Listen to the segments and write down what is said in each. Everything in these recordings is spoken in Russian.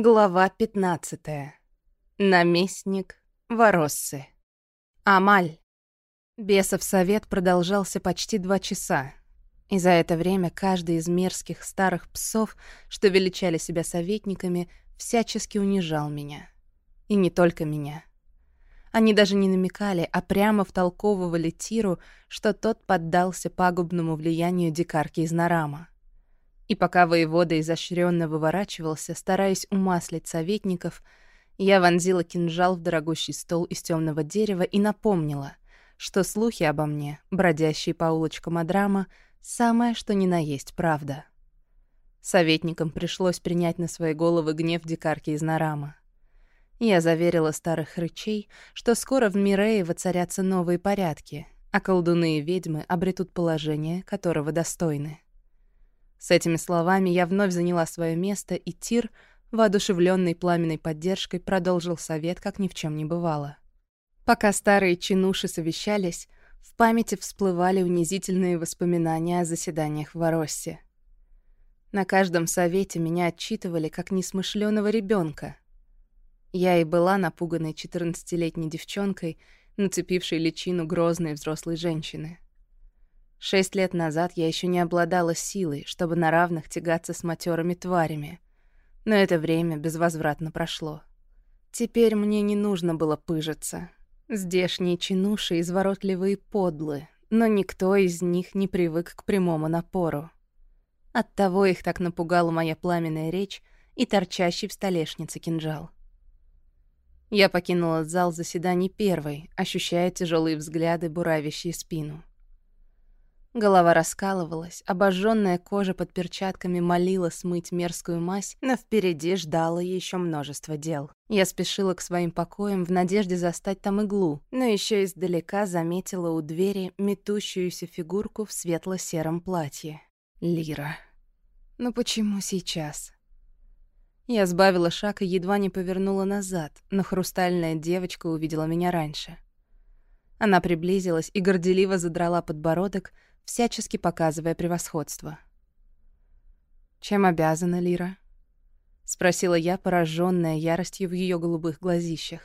Глава 15. Наместник Вороссы. Амаль. Бесов совет продолжался почти два часа. И за это время каждый из мерзких старых псов, что величали себя советниками, всячески унижал меня. И не только меня. Они даже не намекали, а прямо втолковывали Тиру, что тот поддался пагубному влиянию дикарки из Нарама. И пока воевода изощренно выворачивался, стараясь умаслить советников, я вонзила кинжал в дорогущий стол из темного дерева и напомнила, что слухи обо мне, бродящие по улочкам Адрама, самое что ни на есть правда. Советникам пришлось принять на свои головы гнев дикарки из Нарама. Я заверила старых рычей, что скоро в Мирее воцарятся новые порядки, а колдуны и ведьмы обретут положение, которого достойны. С этими словами я вновь заняла свое место, и Тир, воодушевленный пламенной поддержкой, продолжил совет, как ни в чем не бывало. Пока старые чинуши совещались, в памяти всплывали унизительные воспоминания о заседаниях в Вороссе. На каждом совете меня отчитывали как несмышленого ребенка. Я и была напуганной четырнадцатилетней девчонкой, нацепившей личину грозной взрослой женщины. Шесть лет назад я еще не обладала силой, чтобы на равных тягаться с матерыми тварями. Но это время безвозвратно прошло. Теперь мне не нужно было пыжиться. Здешние чинуши изворотливые подлы, но никто из них не привык к прямому напору. Оттого их так напугала моя пламенная речь и торчащий в столешнице кинжал. Я покинула зал заседаний первой, ощущая тяжелые взгляды, буравящие спину. Голова раскалывалась, обожженная кожа под перчатками молила смыть мерзкую мазь, но впереди ждало еще множество дел. Я спешила к своим покоям в надежде застать там иглу, но еще издалека заметила у двери метущуюся фигурку в светло-сером платье. Лира. Ну почему сейчас? Я сбавила шаг и едва не повернула назад, но хрустальная девочка увидела меня раньше. Она приблизилась и горделиво задрала подбородок, всячески показывая превосходство. «Чем обязана Лира?» — спросила я, пораженная яростью в ее голубых глазищах.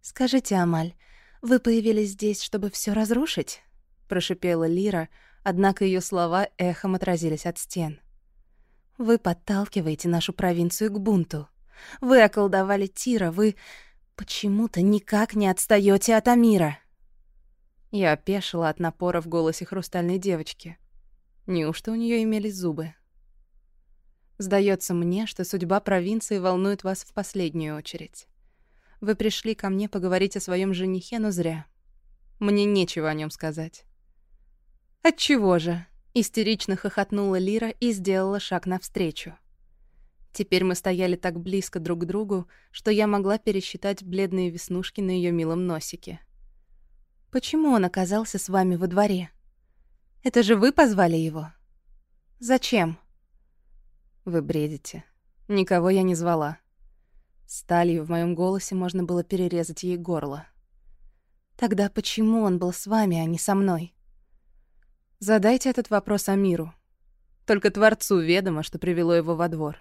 «Скажите, Амаль, вы появились здесь, чтобы все разрушить?» — прошипела Лира, однако ее слова эхом отразились от стен. «Вы подталкиваете нашу провинцию к бунту. Вы околдовали Тира, вы почему-то никак не отстаете от Амира». Я опешила от напора в голосе хрустальной девочки. Неужто у нее имелись зубы? Сдается мне, что судьба провинции волнует вас в последнюю очередь. Вы пришли ко мне поговорить о своем женихе, но зря. Мне нечего о нем сказать. Отчего же? Истерично хохотнула Лира и сделала шаг навстречу. Теперь мы стояли так близко друг к другу, что я могла пересчитать бледные веснушки на ее милом носике. Почему он оказался с вами во дворе? Это же вы позвали его? Зачем? Вы бредите. Никого я не звала. Сталью в моем голосе можно было перерезать ей горло. Тогда почему он был с вами, а не со мной? Задайте этот вопрос Амиру. Только Творцу ведомо, что привело его во двор.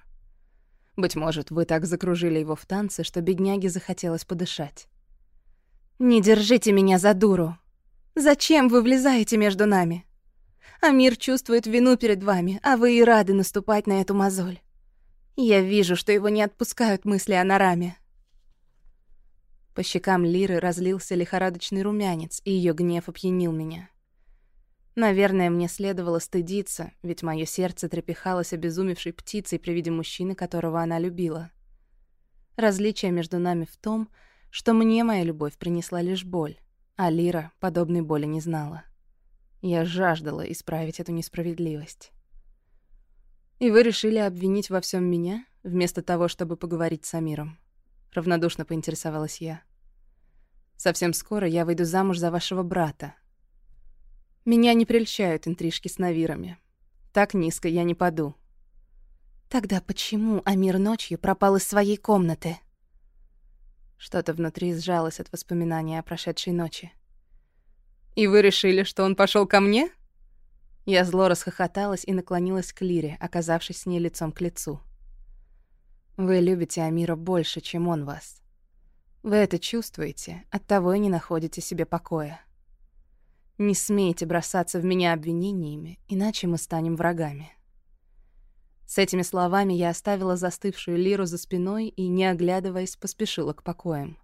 Быть может, вы так закружили его в танце, что бедняге захотелось подышать. «Не держите меня за дуру. Зачем вы влезаете между нами? Амир чувствует вину перед вами, а вы и рады наступать на эту мозоль. Я вижу, что его не отпускают мысли о Нараме». По щекам Лиры разлился лихорадочный румянец, и ее гнев опьянил меня. Наверное, мне следовало стыдиться, ведь мое сердце трепыхалось обезумевшей птицей при виде мужчины, которого она любила. Различие между нами в том, что что мне моя любовь принесла лишь боль, а Лира подобной боли не знала. Я жаждала исправить эту несправедливость. «И вы решили обвинить во всем меня, вместо того, чтобы поговорить с Амиром?» Равнодушно поинтересовалась я. «Совсем скоро я выйду замуж за вашего брата. Меня не прельщают интрижки с Навирами. Так низко я не паду». «Тогда почему Амир ночью пропал из своей комнаты?» Что-то внутри сжалось от воспоминания о прошедшей ночи. «И вы решили, что он пошел ко мне?» Я зло расхохоталась и наклонилась к Лире, оказавшись с ней лицом к лицу. Вы любите Амира больше, чем он вас. Вы это чувствуете, оттого и не находите себе покоя. Не смейте бросаться в меня обвинениями, иначе мы станем врагами. С этими словами я оставила застывшую лиру за спиной и, не оглядываясь, поспешила к покоям.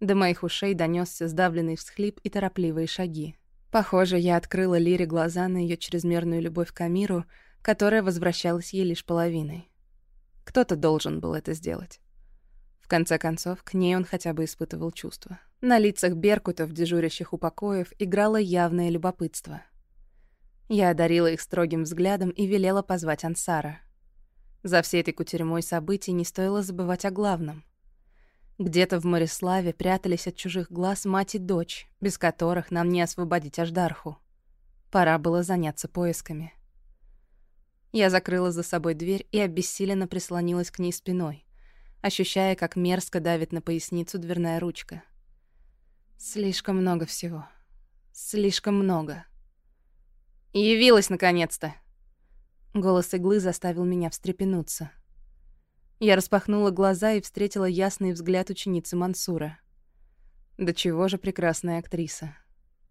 До моих ушей донесся сдавленный всхлип и торопливые шаги. Похоже, я открыла Лире глаза на ее чрезмерную любовь к Амиру, которая возвращалась ей лишь половиной. Кто-то должен был это сделать. В конце концов, к ней он хотя бы испытывал чувства. На лицах беркутов, дежурящих у покоев, играло явное любопытство. Я одарила их строгим взглядом и велела позвать Ансара. За всей этой кутерьмой событий не стоило забывать о главном. Где-то в Мориславе прятались от чужих глаз мать и дочь, без которых нам не освободить Аждарху. Пора было заняться поисками. Я закрыла за собой дверь и обессиленно прислонилась к ней спиной, ощущая, как мерзко давит на поясницу дверная ручка. Слишком много всего. Слишком много. «Явилась, наконец-то!» Голос иглы заставил меня встрепенуться. Я распахнула глаза и встретила ясный взгляд ученицы Мансура. Да чего же прекрасная актриса.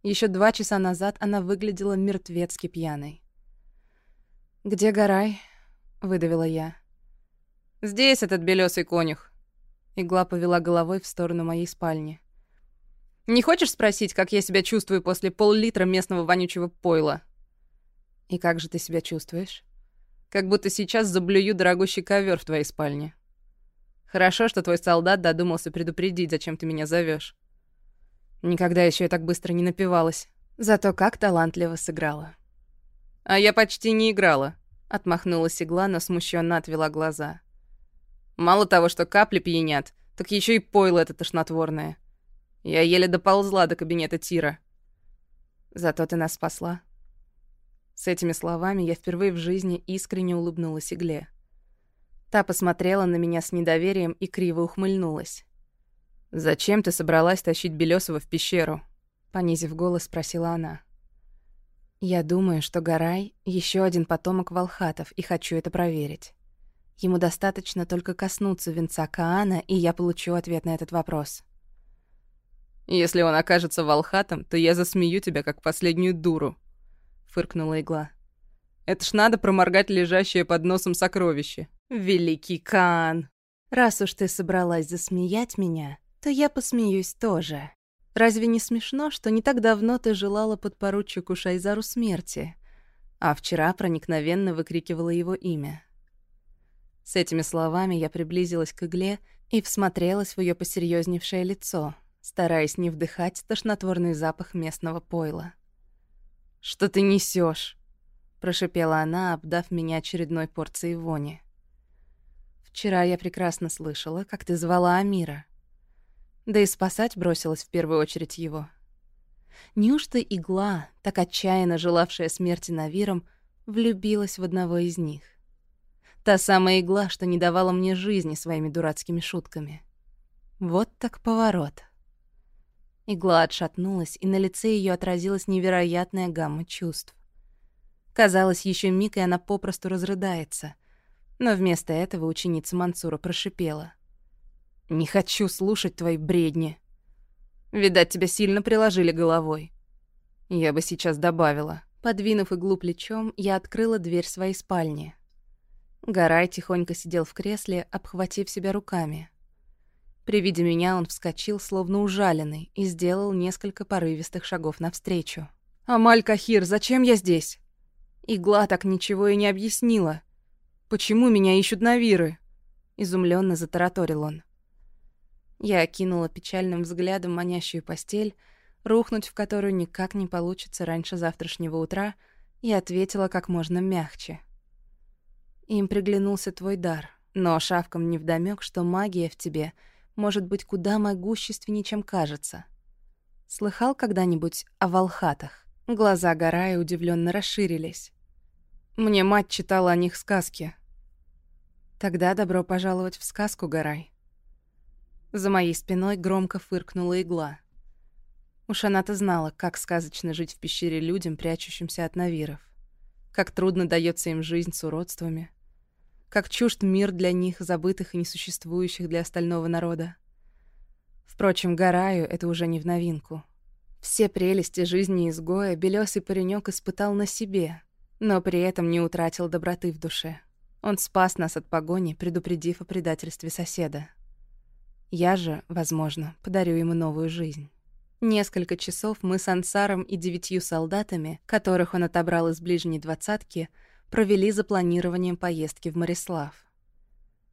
Еще два часа назад она выглядела мертвецки пьяной. «Где Гарай?» — выдавила я. «Здесь этот белесый конюх». Игла повела головой в сторону моей спальни. Не хочешь спросить, как я себя чувствую после пол-литра местного вонючего пойла? И как же ты себя чувствуешь? Как будто сейчас заблюю дорогущий ковер в твоей спальне. Хорошо, что твой солдат додумался предупредить, зачем ты меня зовешь. Никогда еще я так быстро не напивалась. Зато как талантливо сыграла. А я почти не играла. Отмахнулась игла, но смущенно отвела глаза. Мало того, что капли пьянят, так еще и пойло это тошнотворное. Я еле доползла до кабинета Тира. Зато ты нас спасла. С этими словами я впервые в жизни искренне улыбнулась Игле. Та посмотрела на меня с недоверием и криво ухмыльнулась. «Зачем ты собралась тащить Белёсова в пещеру?» Понизив голос, спросила она. «Я думаю, что Гарай — еще один потомок Волхатов, и хочу это проверить. Ему достаточно только коснуться венца Каана, и я получу ответ на этот вопрос». «Если он окажется волхатом, то я засмею тебя, как последнюю дуру», — фыркнула игла. «Это ж надо проморгать лежащее под носом сокровище. Великий Каан!» «Раз уж ты собралась засмеять меня, то я посмеюсь тоже. Разве не смешно, что не так давно ты желала подпоручику Шайзару смерти, а вчера проникновенно выкрикивала его имя?» С этими словами я приблизилась к игле и всмотрелась в ее посерьезневшее лицо — стараясь не вдыхать тошнотворный запах местного пойла. «Что ты несешь? прошипела она, обдав меня очередной порцией вони. «Вчера я прекрасно слышала, как ты звала Амира. Да и спасать бросилась в первую очередь его. Неужто игла, так отчаянно желавшая смерти Навиром, влюбилась в одного из них? Та самая игла, что не давала мне жизни своими дурацкими шутками. Вот так поворот». Игла отшатнулась, и на лице ее отразилась невероятная гамма чувств. Казалось, еще миг, и она попросту разрыдается. Но вместо этого ученица Мансура прошипела. «Не хочу слушать твои бредни. Видать, тебя сильно приложили головой. Я бы сейчас добавила». Подвинув иглу плечом, я открыла дверь своей спальни. Гарай тихонько сидел в кресле, обхватив себя руками. При виде меня он вскочил, словно ужаленный, и сделал несколько порывистых шагов навстречу. «Амаль Кахир, зачем я здесь?» Игла так ничего и не объяснила. «Почему меня ищут навиры?» Изумленно затараторил он. Я окинула печальным взглядом манящую постель, рухнуть в которую никак не получится раньше завтрашнего утра, и ответила как можно мягче. Им приглянулся твой дар, но шавкам невдомёк, что магия в тебе — может быть куда могущественнее, чем кажется. Слыхал когда-нибудь о волхатах? Глаза Гарая удивленно расширились. Мне мать читала о них сказки. Тогда добро пожаловать в сказку, Гарай. За моей спиной громко фыркнула игла. Уж она-то знала, как сказочно жить в пещере людям, прячущимся от навиров. Как трудно дается им жизнь с уродствами. Как чужд мир для них, забытых и несуществующих для остального народа. Впрочем, Гараю это уже не в новинку. Все прелести жизни изгоя белёсый паренек испытал на себе, но при этом не утратил доброты в душе. Он спас нас от погони, предупредив о предательстве соседа. Я же, возможно, подарю ему новую жизнь. Несколько часов мы с Ансаром и девятью солдатами, которых он отобрал из ближней двадцатки, провели за планированием поездки в Марислав.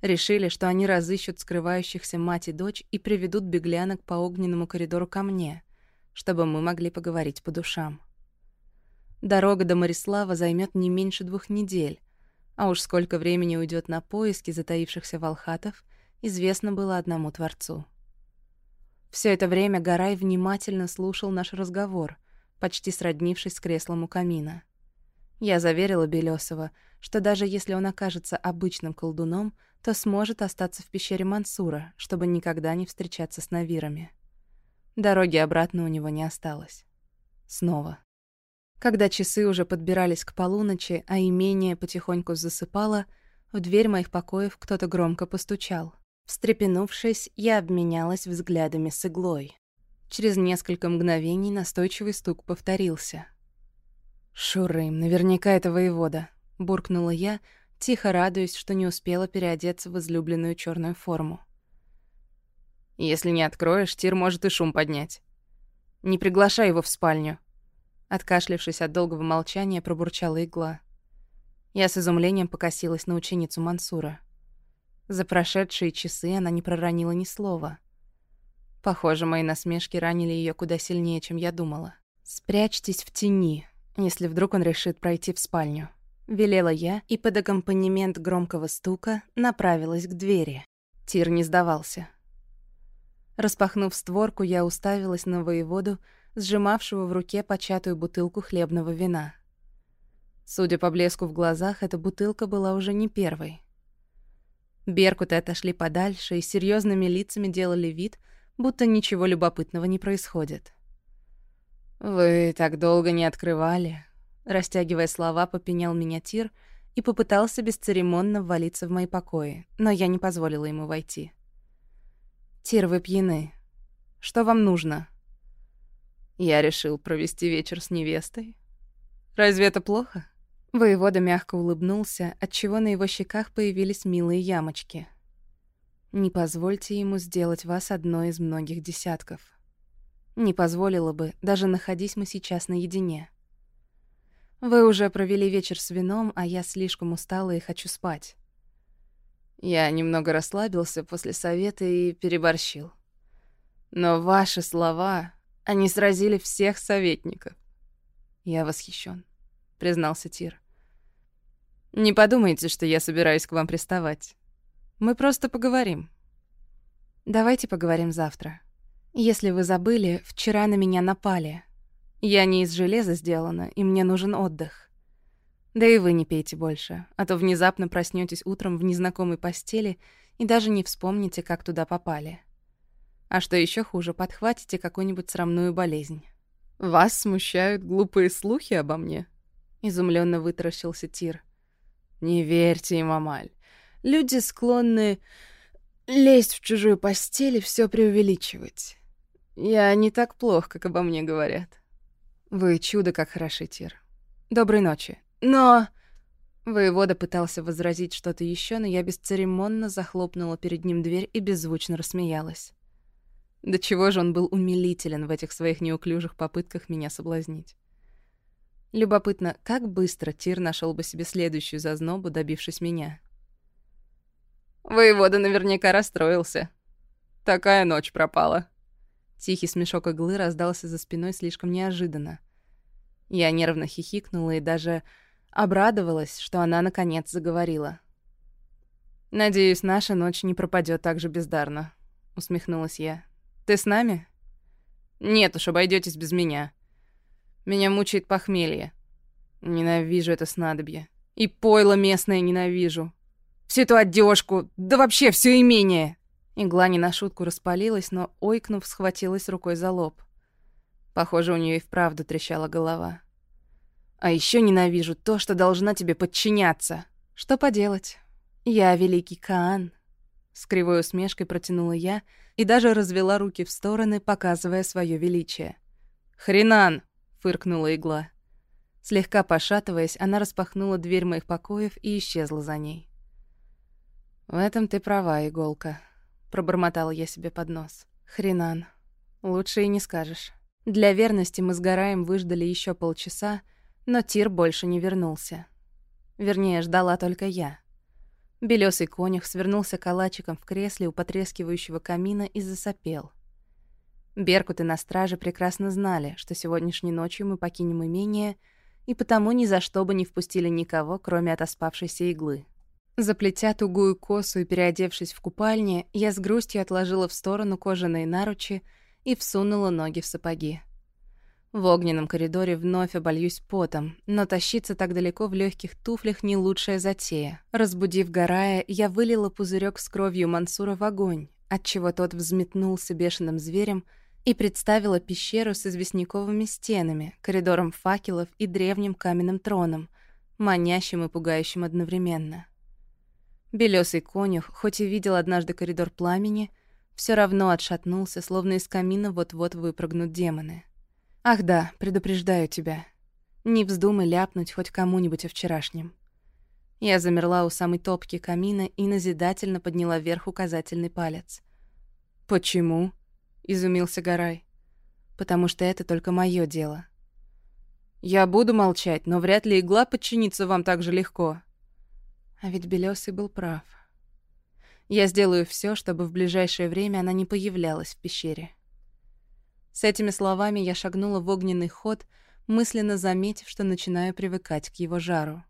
Решили, что они разыщут скрывающихся мать и дочь и приведут беглянок по огненному коридору ко мне, чтобы мы могли поговорить по душам. Дорога до Марислава займет не меньше двух недель, а уж сколько времени уйдет на поиски затаившихся волхатов — известно было одному Творцу. Все это время Гарай внимательно слушал наш разговор, почти сроднившись с креслом у камина. Я заверила Белёсова, что даже если он окажется обычным колдуном, то сможет остаться в пещере Мансура, чтобы никогда не встречаться с навирами. Дороги обратно у него не осталось. Снова. Когда часы уже подбирались к полуночи, а имение потихоньку засыпало, в дверь моих покоев кто-то громко постучал. Встрепенувшись, я обменялась взглядами с иглой. Через несколько мгновений настойчивый стук повторился. «Шурым, наверняка это воевода», — буркнула я, тихо радуясь, что не успела переодеться в излюбленную черную форму. «Если не откроешь, Тир может и шум поднять. Не приглашай его в спальню». Откашлившись от долгого молчания, пробурчала игла. Я с изумлением покосилась на ученицу Мансура. За прошедшие часы она не проронила ни слова. Похоже, мои насмешки ранили ее куда сильнее, чем я думала. «Спрячьтесь в тени, если вдруг он решит пройти в спальню». Велела я и под аккомпанемент громкого стука направилась к двери. Тир не сдавался. Распахнув створку, я уставилась на воеводу, сжимавшего в руке початую бутылку хлебного вина. Судя по блеску в глазах, эта бутылка была уже не первой. Беркуты отошли подальше и серьезными лицами делали вид, будто ничего любопытного не происходит. «Вы так долго не открывали», — растягивая слова, попенял меня Тир и попытался бесцеремонно ввалиться в мои покои, но я не позволила ему войти. «Тир, вы пьяны. Что вам нужно?» Я решил провести вечер с невестой. Разве это плохо? Воевода мягко улыбнулся, отчего на его щеках появились милые ямочки. «Не позвольте ему сделать вас одной из многих десятков. Не позволила бы, даже находись мы сейчас наедине. Вы уже провели вечер с вином, а я слишком устала и хочу спать». Я немного расслабился после совета и переборщил. Но ваши слова, они сразили всех советников. Я восхищен, признался Тир. Не подумайте, что я собираюсь к вам приставать. Мы просто поговорим. Давайте поговорим завтра. Если вы забыли, вчера на меня напали. Я не из железа сделана, и мне нужен отдых. Да и вы не пейте больше, а то внезапно проснётесь утром в незнакомой постели и даже не вспомните, как туда попали. А что ещё хуже, подхватите какую-нибудь срамную болезнь. «Вас смущают глупые слухи обо мне?» Изумленно вытаращился Тир. Не верьте им, Амаль. Люди склонны лезть в чужую постель и все преувеличивать. Я не так плох, как обо мне говорят. Вы чудо как хороши, Тир. Доброй ночи. Но... Воевода пытался возразить что-то еще, но я бесцеремонно захлопнула перед ним дверь и беззвучно рассмеялась. До чего же он был умилителен в этих своих неуклюжих попытках меня соблазнить. Любопытно, как быстро Тир нашел бы себе следующую зазнобу, добившись меня. Воевода наверняка расстроился. Такая ночь пропала. Тихий смешок иглы раздался за спиной слишком неожиданно. Я нервно хихикнула и даже обрадовалась, что она наконец заговорила. «Надеюсь, наша ночь не пропадет так же бездарно», — усмехнулась я. «Ты с нами?» «Нет уж, обойдетесь без меня», меня мучает похмелье. Ненавижу это снадобье. И пойло местное ненавижу. Всю эту одежку, да вообще все имение. Игла не на шутку распалилась, но, ойкнув, схватилась рукой за лоб. Похоже, у нее и вправду трещала голова. А еще ненавижу то, что должна тебе подчиняться. Что поделать? «Я великий Каан», — с кривой усмешкой протянула я и даже развела руки в стороны, показывая свое величие. «Хренан!» — фыркнула игла. Слегка пошатываясь, она распахнула дверь моих покоев и исчезла за ней. «В этом ты права, иголка», — пробормотала я себе под нос. «Хренан. Лучше и не скажешь». Для верности мы с Гараем выждали еще полчаса, но Тир больше не вернулся. Вернее, ждала только я. Белёсый конюх свернулся калачиком в кресле у потрескивающего камина и засопел. Беркуты на страже прекрасно знали, что сегодняшней ночью мы покинем имение, и потому ни за что бы не впустили никого, кроме отоспавшейся иглы. Заплетя тугую косу и переодевшись в купальне, я с грустью отложила в сторону кожаные наручи и всунула ноги в сапоги. В огненном коридоре вновь обольюсь потом, но тащиться так далеко в легких туфлях не лучшая затея. Разбудив Гарая, я вылила пузырек с кровью Мансура в огонь, отчего тот взметнулся бешеным зверем и представила пещеру с известняковыми стенами, коридором факелов и древним каменным троном, манящим и пугающим одновременно. Белесый конюх, хоть и видел однажды коридор пламени, все равно отшатнулся, словно из камина вот-вот выпрыгнут демоны. Ах да, предупреждаю тебя. Не вздумай ляпнуть хоть кому-нибудь о вчерашнем. Я замерла у самой топки камина и назидательно подняла вверх указательный палец. «Почему?» — изумился Гарай. «Потому что это только мое дело». «Я буду молчать, но вряд ли игла подчинится вам так же легко». А ведь Белёсый был прав. Я сделаю все, чтобы в ближайшее время она не появлялась в пещере. С этими словами я шагнула в огненный ход, мысленно заметив, что начинаю привыкать к его жару.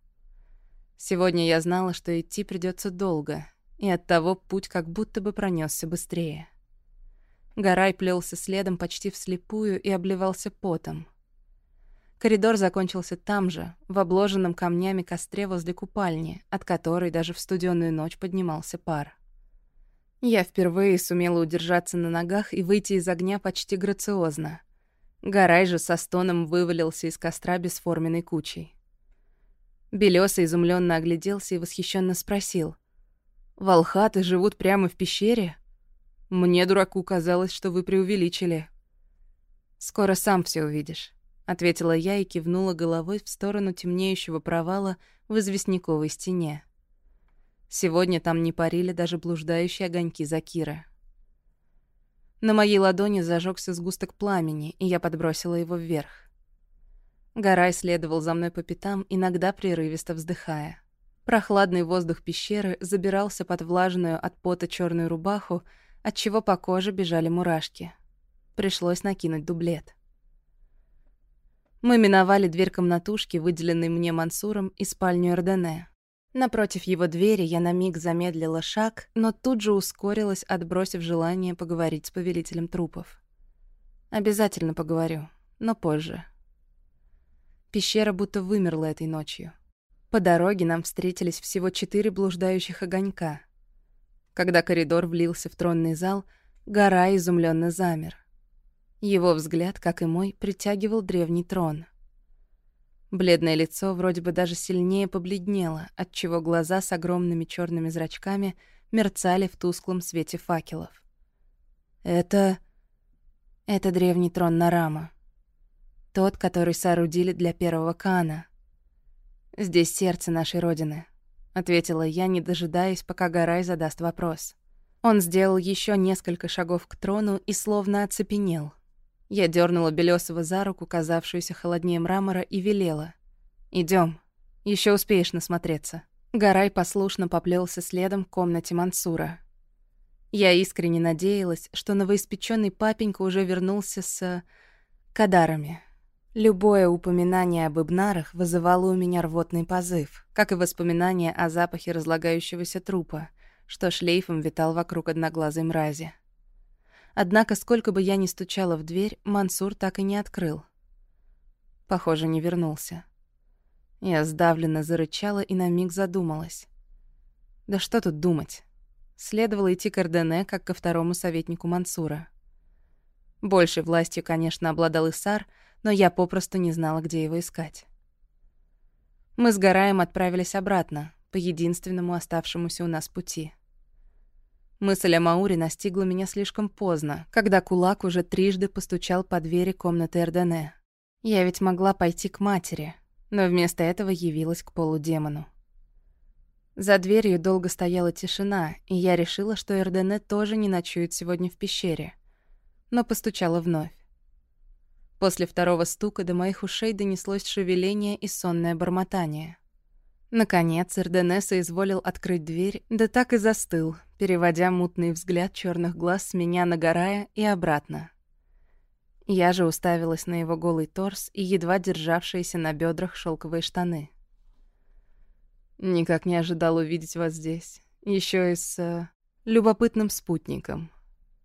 Сегодня я знала, что идти придется долго, и оттого путь как будто бы пронесся быстрее. Гарай плелся следом почти вслепую и обливался потом. Коридор закончился там же, в обложенном камнями костре возле купальни, от которой даже в студенную ночь поднимался пар. Я впервые сумела удержаться на ногах и выйти из огня почти грациозно. Гарай же со стоном вывалился из костра бесформенной кучей. Белёса изумленно огляделся и восхищенно спросил. «Волхаты живут прямо в пещере? Мне, дураку, казалось, что вы преувеличили». «Скоро сам все увидишь», — ответила я и кивнула головой в сторону темнеющего провала в известняковой стене. Сегодня там не парили даже блуждающие огоньки Закира. На моей ладони зажегся сгусток пламени, и я подбросила его вверх. Гарай следовал за мной по пятам, иногда прерывисто вздыхая. Прохладный воздух пещеры забирался под влажную от пота черную рубаху, отчего по коже бежали мурашки. Пришлось накинуть дублет. Мы миновали дверь комнатушки, выделенной мне Мансуром, и спальню Эрдене. Напротив его двери я на миг замедлила шаг, но тут же ускорилась, отбросив желание поговорить с повелителем трупов. Обязательно поговорю, но позже. Пещера будто вымерла этой ночью. По дороге нам встретились всего четыре блуждающих огонька. Когда коридор влился в тронный зал, гора изумленно замер. Его взгляд, как и мой, притягивал древний трон — Бледное лицо вроде бы даже сильнее побледнело, отчего глаза с огромными черными зрачками мерцали в тусклом свете факелов. «Это... это древний трон Нарама. Тот, который соорудили для первого Каана. Здесь сердце нашей Родины», — ответила я, не дожидаясь, пока Гарай задаст вопрос. Он сделал еще несколько шагов к трону и словно оцепенел — я дернула Белесова за руку, казавшуюся холоднее мрамора, и велела. Идем, еще успеешь насмотреться». Гарай послушно поплелся следом к комнате Мансура. Я искренне надеялась, что новоиспеченный папенька уже вернулся с... кадарами. Любое упоминание об Ибнарах вызывало у меня рвотный позыв, как и воспоминание о запахе разлагающегося трупа, что шлейфом витал вокруг одноглазой мрази. Однако, сколько бы я ни стучала в дверь, Мансур так и не открыл. Похоже, не вернулся. Я сдавленно зарычала и на миг задумалась. Да что тут думать? Следовало идти к Эрдене, как ко второму советнику Мансура. Большей властью, конечно, обладал Исар, но я попросту не знала, где его искать. Мы с Гараем отправились обратно, по единственному оставшемуся у нас пути. Мысль о Мауре настигла меня слишком поздно, когда кулак уже трижды постучал по двери комнаты Эрдене. Я ведь могла пойти к матери, но вместо этого явилась к полудемону. За дверью долго стояла тишина, и я решила, что Эрдене тоже не ночует сегодня в пещере. Но постучала вновь. После второго стука до моих ушей донеслось шевеление и сонное бормотание. Наконец, Эрдене соизволил открыть дверь, да так и застыл, переводя мутный взгляд черных глаз с меня на Гарая и обратно. Я же уставилась на его голый торс и едва державшиеся на бедрах шелковые штаны. Никак не ожидал увидеть вас здесь. Еще и с э, любопытным спутником.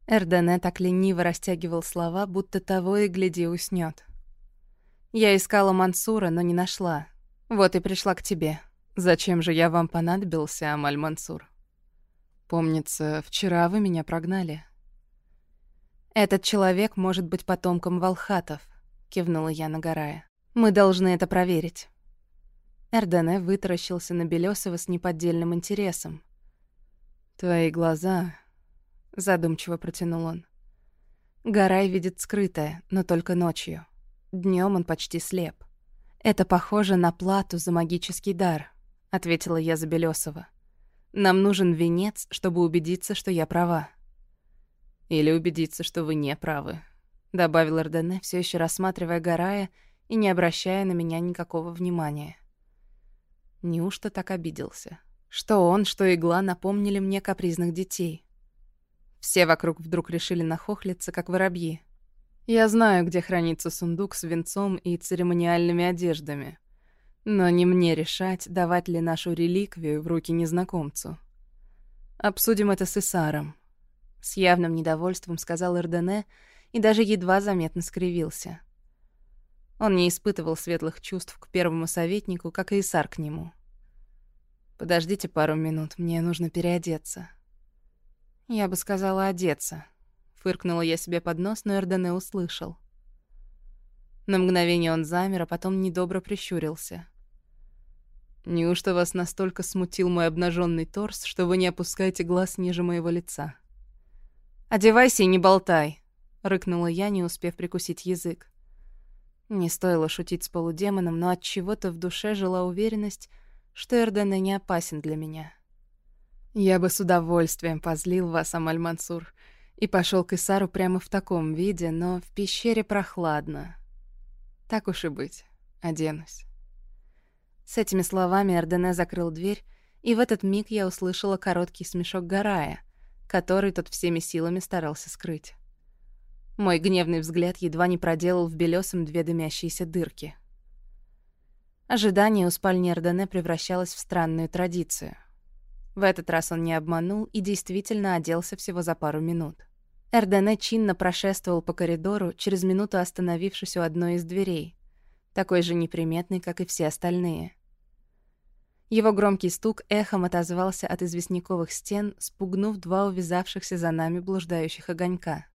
Эрдене так лениво растягивал слова, будто того и гляди уснет. Я искала Мансура, но не нашла. Вот и пришла к тебе. Зачем же я вам понадобился, Амаль Мансур? Помнится, вчера вы меня прогнали. Этот человек может быть потомком Волхатов, кивнула я на Гарая. Мы должны это проверить. Эрдене вытаращился на Белёсова с неподдельным интересом. «Твои глаза...» — задумчиво протянул он. Гарай видит скрытое, но только ночью. Днем он почти слеп. «Это похоже на плату за магический дар», — ответила я за Белёсова. «Нам нужен венец, чтобы убедиться, что я права». «Или убедиться, что вы не правы», — добавил Эрдене, все еще рассматривая Гарая и не обращая на меня никакого внимания. Неужто так обиделся? Что он, что игла напомнили мне капризных детей. Все вокруг вдруг решили нахохлиться, как воробьи. Я знаю, где хранится сундук с венцом и церемониальными одеждами. Но не мне решать, давать ли нашу реликвию в руки незнакомцу. Обсудим это с Исаром. С явным недовольством сказал Эрдене и даже едва заметно скривился. Он не испытывал светлых чувств к первому советнику, как и Исар к нему. «Подождите пару минут, мне нужно переодеться». «Я бы сказала одеться», — фыркнула я себе под нос, но Эрдене услышал. На мгновение он замер, а потом недобро прищурился. «Неужто вас настолько смутил мой обнаженный торс, что вы не опускаете глаз ниже моего лица?» «Одевайся и не болтай», — рыкнула я, не успев прикусить язык. Не стоило шутить с полудемоном, но от чего-то в душе жила уверенность, что Эрдене не опасен для меня. Я бы с удовольствием позлил вас, Амаль-Мансур, и пошел к Исару прямо в таком виде, но в пещере прохладно. Так уж и быть, оденусь. С этими словами Эрдене закрыл дверь, и в этот миг я услышала короткий смешок Гарая, который тот всеми силами старался скрыть. Мой гневный взгляд едва не проделал в белесом две дымящиеся дырки. Ожидание у спальни Эрдене превращалось в странную традицию. В этот раз он не обманул и действительно оделся всего за пару минут. Эрдене чинно прошествовал по коридору, через минуту остановившись у одной из дверей, такой же неприметный, как и все остальные. Его громкий стук эхом отозвался от известняковых стен, спугнув два увязавшихся за нами блуждающих огонька.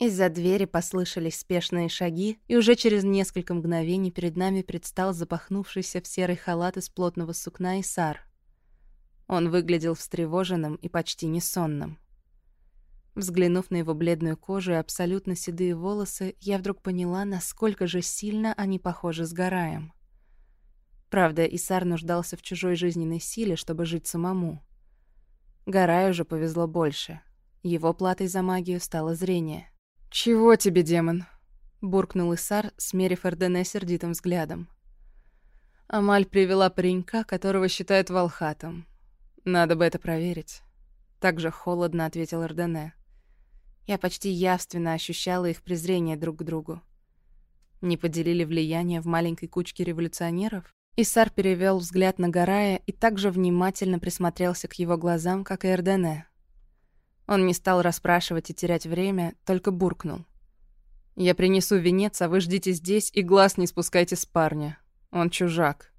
Из-за двери послышались спешные шаги, и уже через несколько мгновений перед нами предстал запахнувшийся в серый халат из плотного сукна Исар. Он выглядел встревоженным и почти несонным. Взглянув на его бледную кожу и абсолютно седые волосы, я вдруг поняла, насколько же сильно они похожи с Гараем. Правда, Исар нуждался в чужой жизненной силе, чтобы жить самому. Гараю же повезло больше. Его платой за магию стало зрение. «Чего тебе, демон?» — буркнул Исар, смерив Эрдене сердитым взглядом. Амаль привела паренька, которого считают волхатом. Надо бы это проверить. Так же холодно ответил Эрдене. Я почти явственно ощущала их презрение друг к другу. Не поделили влияние в маленькой кучке революционеров? Исар перевел взгляд на Гарая и также внимательно присмотрелся к его глазам, как и Эрдене. Он не стал расспрашивать и терять время, только буркнул. «Я принесу венец, а вы ждите здесь и глаз не спускайте с парня. Он чужак».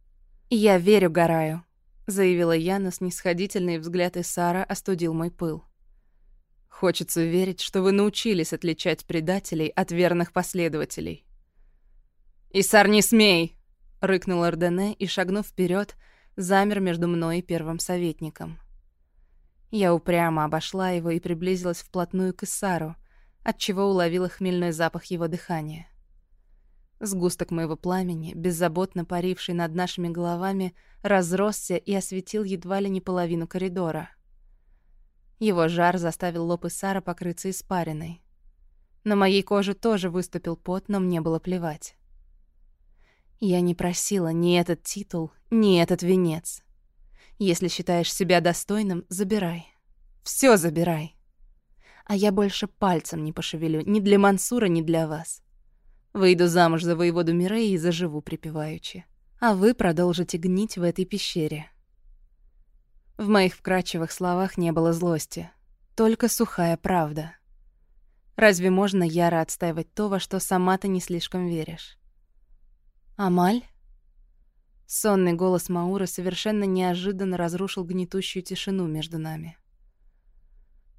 «Я верю Гараю», — заявила я, но снисходительный взгляд Исара остудил мой пыл. «Хочется верить, что вы научились отличать предателей от верных последователей». «Исар, не смей!» — рыкнул Эрдене и, шагнув вперед, замер между мной и первым советником. Я упрямо обошла его и приблизилась вплотную к Иссару, отчего уловила хмельной запах его дыхания. Сгусток моего пламени, беззаботно паривший над нашими головами, разросся и осветил едва ли не половину коридора. Его жар заставил лоб Исара покрыться испариной. На моей коже тоже выступил пот, но мне было плевать. Я не просила ни этот титул, ни этот венец. Если считаешь себя достойным, забирай. Все забирай. А я больше пальцем не пошевелю ни для Мансура, ни для вас. Выйду замуж за воеводу Мирей и заживу припеваючи. А вы продолжите гнить в этой пещере. В моих вкрадчивых словах не было злости. Только сухая правда. Разве можно яро отстаивать то, во что сама ты не слишком веришь? «Амаль?» Сонный голос Маура совершенно неожиданно разрушил гнетущую тишину между нами.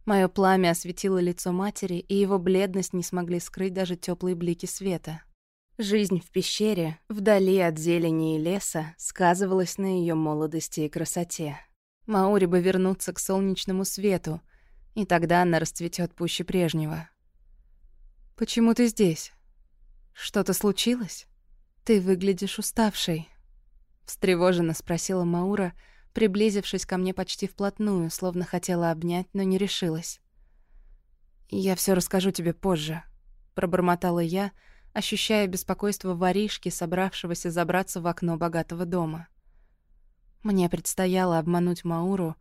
Моё пламя осветило лицо матери, и его бледность не смогли скрыть даже теплые блики света. Жизнь в пещере, вдали от зелени и леса, сказывалась на ее молодости и красоте. Маури бы вернуться к солнечному свету, и тогда она расцветет пуще прежнего. «Почему ты здесь? Что-то случилось?» «Ты выглядишь уставшей», — встревоженно спросила Маура, приблизившись ко мне почти вплотную, словно хотела обнять, но не решилась. «Я все расскажу тебе позже», — пробормотала я, ощущая беспокойство воришки, собравшегося забраться в окно богатого дома. Мне предстояло обмануть Мауру,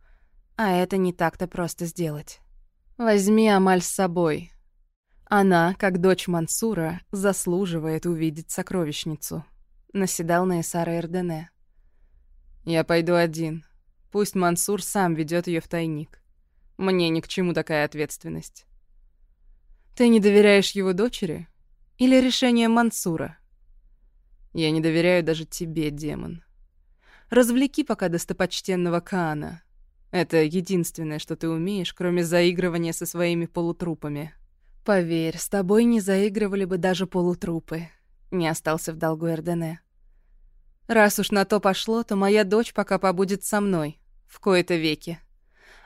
а это не так-то просто сделать. «Возьми Амаль с собой», она, как дочь Мансура, заслуживает увидеть сокровищницу. Наседал на Эсара Эрдене. Я пойду один. Пусть Мансур сам ведет ее в тайник. Мне ни к чему такая ответственность. Ты не доверяешь его дочери? Или решение Мансура? Я не доверяю даже тебе, демон. Развлеки пока достопочтенного Каана. Это единственное, что ты умеешь, кроме заигрывания со своими полутрупами. «Поверь, с тобой не заигрывали бы даже полутрупы», — не остался в долгу Эрдене. «Раз уж на то пошло, то моя дочь пока побудет со мной, в кои-то веки.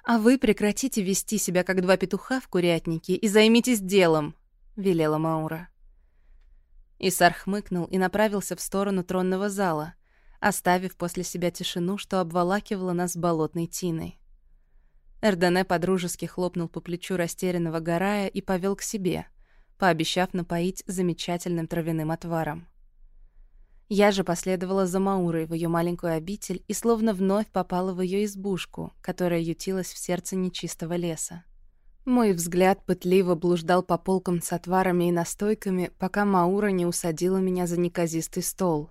А вы прекратите вести себя как два петуха в курятнике и займитесь делом», — велела Маура. Исар хмыкнул и направился в сторону тронного зала, оставив после себя тишину, что обволакивала нас болотной тиной. Эрдене подружески хлопнул по плечу растерянного Гарая и повел к себе, пообещав напоить замечательным травяным отваром. Я же последовала за Маурой в ее маленькую обитель и словно вновь попала в ее избушку, которая ютилась в сердце нечистого леса. Мой взгляд пытливо блуждал по полкам с отварами и настойками, пока Маура не усадила меня за неказистый стол.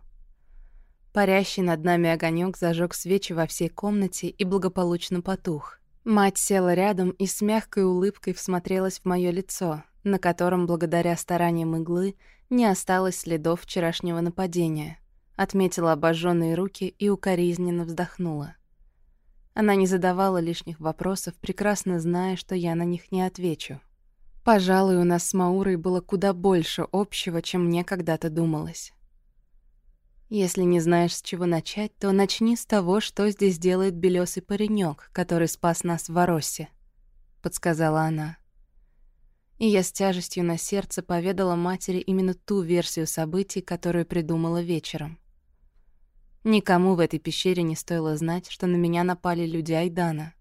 Парящий над нами огонек зажег свечи во всей комнате и благополучно потух — Мать села рядом и с мягкой улыбкой всмотрелась в мое лицо, на котором, благодаря стараниям иглы, не осталось следов вчерашнего нападения. Отметила обожженные руки и укоризненно вздохнула. Она не задавала лишних вопросов, прекрасно зная, что я на них не отвечу. Пожалуй, у нас с Маурой было куда больше общего, чем мне когда-то думалось. Если не знаешь, с чего начать, то начни с того, что здесь делает белесый паренек, который спас нас в Воросе, подсказала она. И я с тяжестью на сердце поведала матери именно ту версию событий, которую придумала вечером. Никому в этой пещере не стоило знать, что на меня напали люди Айдана.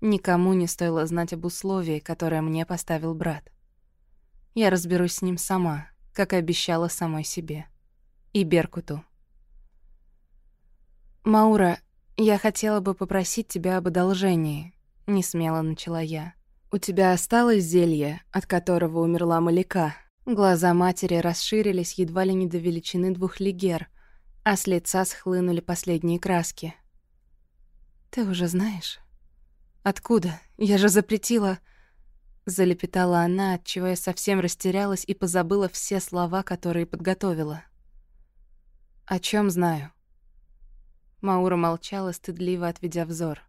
Никому не стоило знать об условии, которое мне поставил брат. Я разберусь с ним сама, как и обещала самой себе и Беркуту. «Маура, я хотела бы попросить тебя об одолжении», — несмело начала я. «У тебя осталось зелье, от которого умерла Маляка?» Глаза матери расширились едва ли не до величины двух лигер, а с лица схлынули последние краски. «Ты уже знаешь?» «Откуда? Я же запретила...» Залепетала она, отчего я совсем растерялась и позабыла все слова, которые подготовила. «О чем знаю?» Маура молчала, стыдливо отведя взор.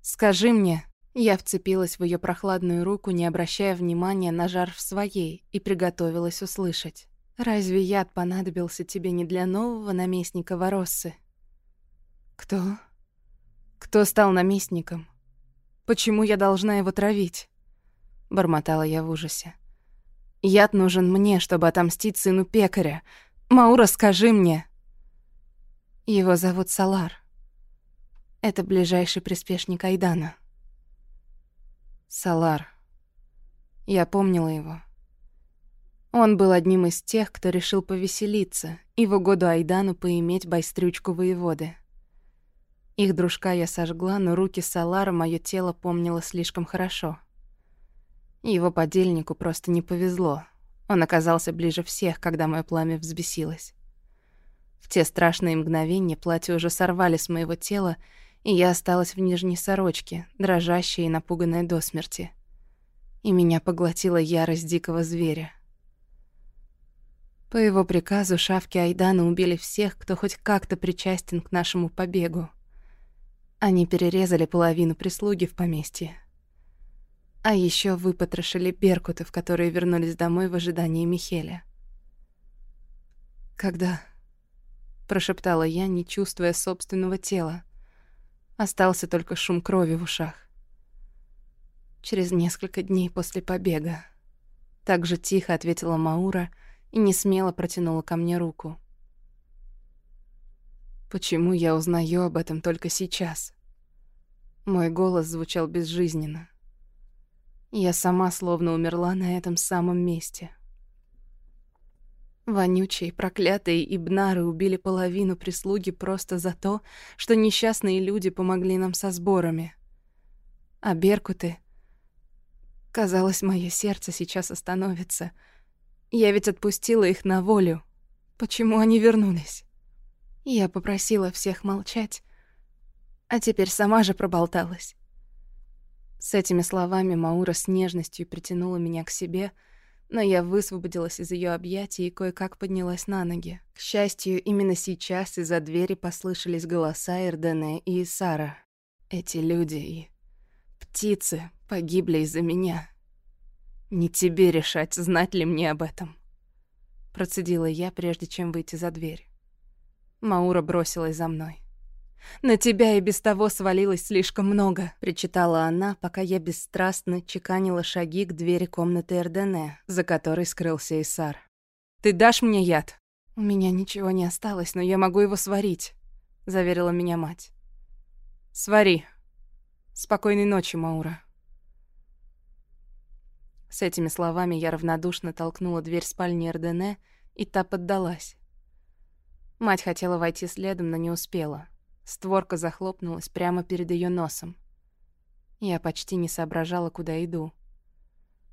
«Скажи мне...» Я вцепилась в ее прохладную руку, не обращая внимания на жар в своей, и приготовилась услышать. «Разве яд понадобился тебе не для нового наместника Вороссы?» Кто? Кто стал наместником? Почему я должна его травить? Бормотала я в ужасе. Яд нужен мне, чтобы отомстить сыну пекаря. Маура, скажи мне. Его зовут Салар. Это ближайший приспешник Айдана. Салар. Я помнила его. Он был одним из тех, кто решил повеселиться и в угоду Айдану поиметь байстрючку воеводы. Их дружка я сожгла, но руки Салара моё тело помнило слишком хорошо. Его подельнику просто не повезло. Он оказался ближе всех, когда моё пламя взбесилось. В те страшные мгновения платье уже сорвали с моего тела, и я осталась в нижней сорочке, дрожащая и напуганная до смерти. И меня поглотила ярость дикого зверя. По его приказу шавки Айдана убили всех, кто хоть как-то причастен к нашему побегу. Они перерезали половину прислуги в поместье. А еще выпотрошили беркутов, которые вернулись домой в ожидании Михеля. «Когда?» — прошептала я, не чувствуя собственного тела. Остался только шум крови в ушах. Через несколько дней после побега. Так же тихо ответила Маура и не смело протянула ко мне руку. Почему я узнаю об этом только сейчас? Мой голос звучал безжизненно. Я сама словно умерла на этом самом месте. Вонючие, проклятые ибнары убили половину прислуги просто за то, что несчастные люди помогли нам со сборами. А беркуты... Казалось, мое сердце сейчас остановится. Я ведь отпустила их на волю. Почему они вернулись? Я попросила всех молчать, а теперь сама же проболталась. С этими словами Маура с нежностью притянула меня к себе, но я высвободилась из ее объятий и кое-как поднялась на ноги. К счастью, именно сейчас из-за двери послышались голоса Эрдене и Исара. Эти люди и птицы погибли из-за меня. Не тебе решать, знать ли мне об этом. Процедила я, прежде чем выйти за дверь. Маура бросилась за мной. «На тебя и без того свалилось слишком много», — причитала она, пока я бесстрастно чеканила шаги к двери комнаты Эрдене, за которой скрылся Исар. «Ты дашь мне яд?» «У меня ничего не осталось, но я могу его сварить», — заверила меня мать. «Свари. Спокойной ночи, Маура». С этими словами я равнодушно толкнула дверь спальни Эрдене, и та поддалась. Мать хотела войти следом, но не успела. Створка захлопнулась прямо перед ее носом. Я почти не соображала, куда иду.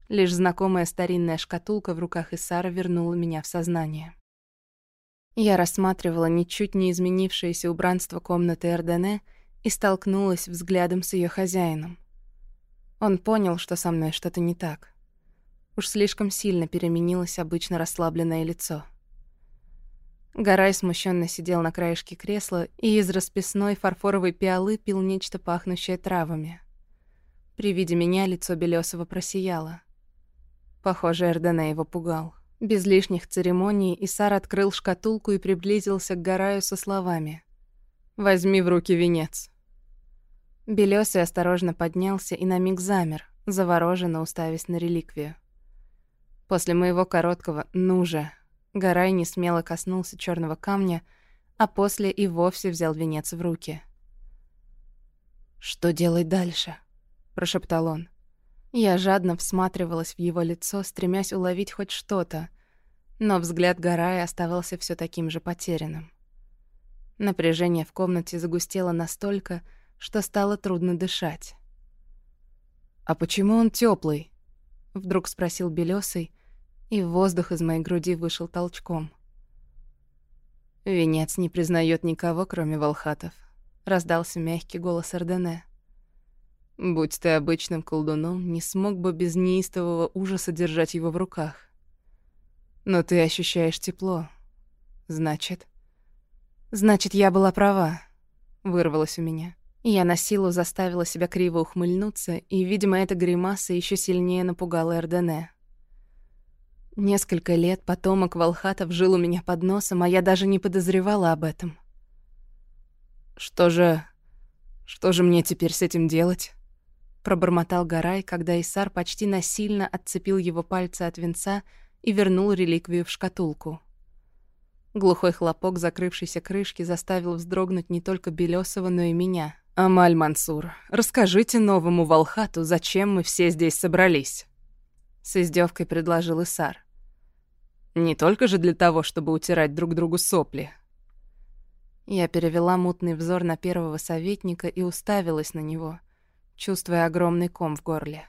Лишь знакомая старинная шкатулка в руках Исара вернула меня в сознание. Я рассматривала ничуть не изменившееся убранство комнаты Эрдене и столкнулась взглядом с ее хозяином. Он понял, что со мной что-то не так. Уж слишком сильно переменилось обычно расслабленное лицо. Гарай смущенно сидел на краешке кресла и из расписной фарфоровой пиалы пил нечто пахнущее травами. При виде меня лицо Белёсова просияло. Похоже, Эрдена его пугал. Без лишних церемоний Исар открыл шкатулку и приблизился к Гараю со словами. «Возьми в руки венец». Белёсый осторожно поднялся и на миг замер, завороженно уставясь на реликвию. После моего короткого «ну же» Гарай не смело коснулся черного камня, а после и вовсе взял венец в руки. «Что делать дальше?» — прошептал он. Я жадно всматривалась в его лицо, стремясь уловить хоть что-то, но взгляд Гарая оставался все таким же потерянным. Напряжение в комнате загустело настолько, что стало трудно дышать. «А почему он теплый? вдруг спросил Белёсый, и воздух из моей груди вышел толчком. «Венец не признает никого, кроме волхатов», — раздался мягкий голос Ордене. «Будь ты обычным колдуном, не смог бы без неистового ужаса держать его в руках. Но ты ощущаешь тепло. Значит...» «Значит, я была права», — вырвалось у меня. Я на силу заставила себя криво ухмыльнуться, и, видимо, эта гримаса еще сильнее напугала Эрдене. Несколько лет потомок Волхатов жил у меня под носом, а я даже не подозревала об этом. Что же... что же мне теперь с этим делать? Пробормотал Гарай, когда Исар почти насильно отцепил его пальцы от венца и вернул реликвию в шкатулку. Глухой хлопок закрывшейся крышки заставил вздрогнуть не только Белёсова, но и меня. «Амаль Мансур, расскажите новому Волхату, зачем мы все здесь собрались?» С издевкой предложил Исар. «Не только же для того, чтобы утирать друг другу сопли». Я перевела мутный взор на первого советника и уставилась на него, чувствуя огромный ком в горле.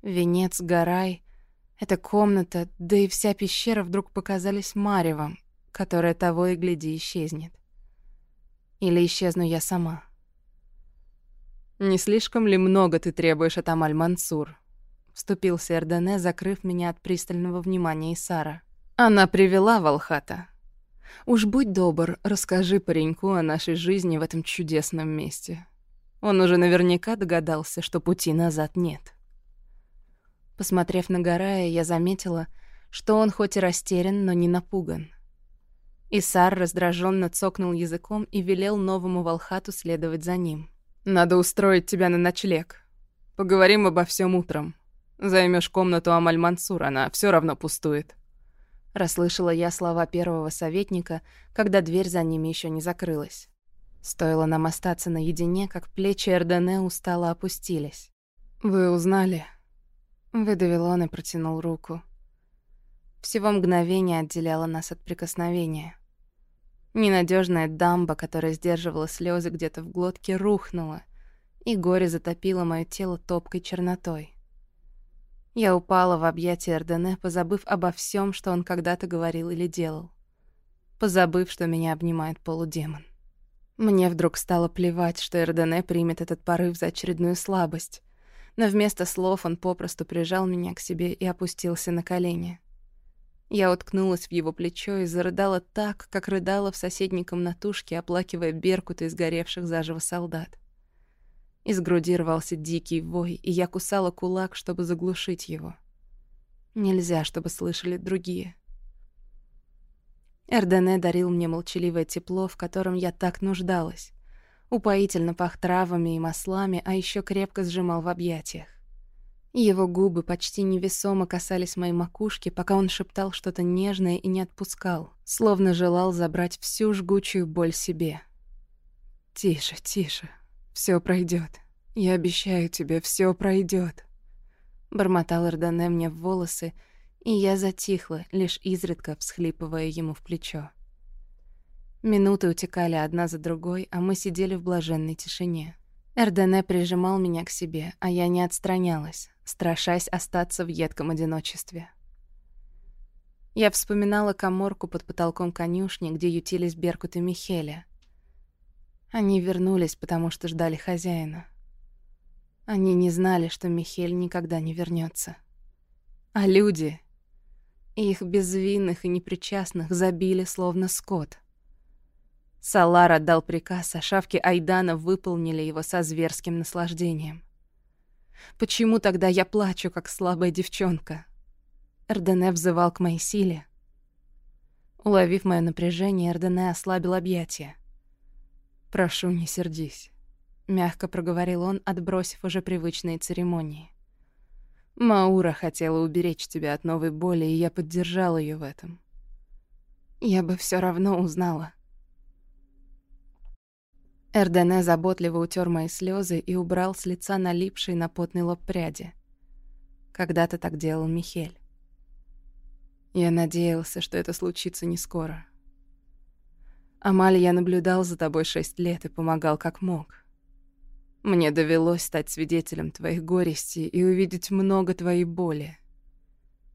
Венец, Гарай, эта комната, да и вся пещера вдруг показались маревом, которое того и гляди исчезнет. Или исчезну я сама. «Не слишком ли много ты требуешь от Амаль-Мансур?» Вступился Эрдене, закрыв меня от пристального внимания Исара. «Она привела Волхата. Уж будь добр, расскажи пареньку о нашей жизни в этом чудесном месте. Он уже наверняка догадался, что пути назад нет». Посмотрев на Гарая, я заметила, что он хоть и растерян, но не напуган. Исар раздраженно цокнул языком и велел новому Волхату следовать за ним. «Надо устроить тебя на ночлег. Поговорим обо всем утром. Займешь комнату Амаль-Мансур, она все равно пустует». Расслышала я слова первого советника, когда дверь за ними еще не закрылась. Стоило нам остаться наедине, как плечи Эрдене устало опустились. «Вы узнали?» Выдавил он и протянул руку. Всего мгновение отделяло нас от прикосновения. Ненадежная дамба, которая сдерживала слезы где-то в глотке, рухнула, и горе затопило мое тело топкой чернотой. Я упала в объятия Эрдене, позабыв обо всем, что он когда-то говорил или делал. Позабыв, что меня обнимает полудемон. Мне вдруг стало плевать, что Эрдене примет этот порыв за очередную слабость но вместо слов он попросту прижал меня к себе и опустился на колени. Я уткнулась в его плечо и зарыдала так, как рыдала в соседней комнатушке, оплакивая беркуты из горевших заживо солдат. Из груди рвался дикий вой, и я кусала кулак, чтобы заглушить его. Нельзя, чтобы слышали другие. Эрдене дарил мне молчаливое тепло, в котором я так нуждалась. Упоительно пах травами и маслами, а еще крепко сжимал в объятиях. Его губы почти невесомо касались моей макушки, пока он шептал что-то нежное и не отпускал, словно желал забрать всю жгучую боль себе. «Тише, тише, все пройдет. Я обещаю тебе, все пройдет. Бормотал Эрдене мне в волосы, и я затихла, лишь изредка всхлипывая ему в плечо. Минуты утекали одна за другой, а мы сидели в блаженной тишине. Эрдене прижимал меня к себе, а я не отстранялась, страшась остаться в едком одиночестве. Я вспоминала коморку под потолком конюшни, где ютились Беркут и Михеля. Они вернулись, потому что ждали хозяина. Они не знали, что Михель никогда не вернется. А люди, их безвинных и непричастных, забили словно скот — Салар отдал приказ, а шавки Айдана выполнили его со зверским наслаждением. Почему тогда я плачу, как слабая девчонка? Эрдене взывал к моей силе. Уловив мое напряжение, Эрдене ослабил объятия. «Прошу, не сердись», — мягко проговорил он, отбросив уже привычные церемонии. «Маура хотела уберечь тебя от новой боли, и я поддержал ее в этом. Я бы все равно узнала. Эрдене заботливо утер мои слезы и убрал с лица налипшие на потный лоб пряди. Когда-то так делал Михель. Я надеялся, что это случится не скоро. Амаль, я наблюдал за тобой шесть лет и помогал как мог. Мне довелось стать свидетелем твоих горестей и увидеть много твоей боли.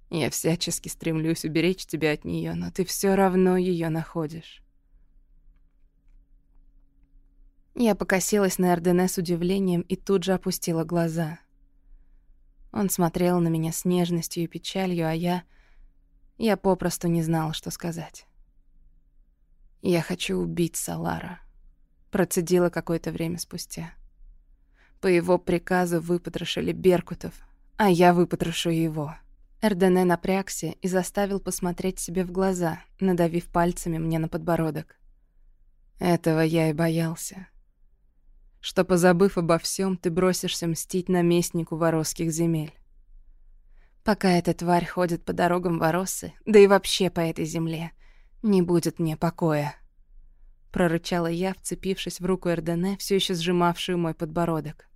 Я всячески стремлюсь уберечь тебя от нее, но ты все равно ее находишь. Я покосилась на Эрдене с удивлением и тут же опустила глаза. Он смотрел на меня с нежностью и печалью, а я... Я попросту не знала, что сказать. «Я хочу убить Салара», — процедила какое-то время спустя. По его приказу выпотрошили Беркутов, а я выпотрошу его. Эрдене напрягся и заставил посмотреть себе в глаза, надавив пальцами мне на подбородок. Этого я и боялся. Что, позабыв обо всем, ты бросишься мстить наместнику воросских земель. Пока эта тварь ходит по дорогам Вороссы, да и вообще по этой земле, не будет мне покоя. Прорычала я, вцепившись в руку Эрдене, все еще сжимавшую мой подбородок.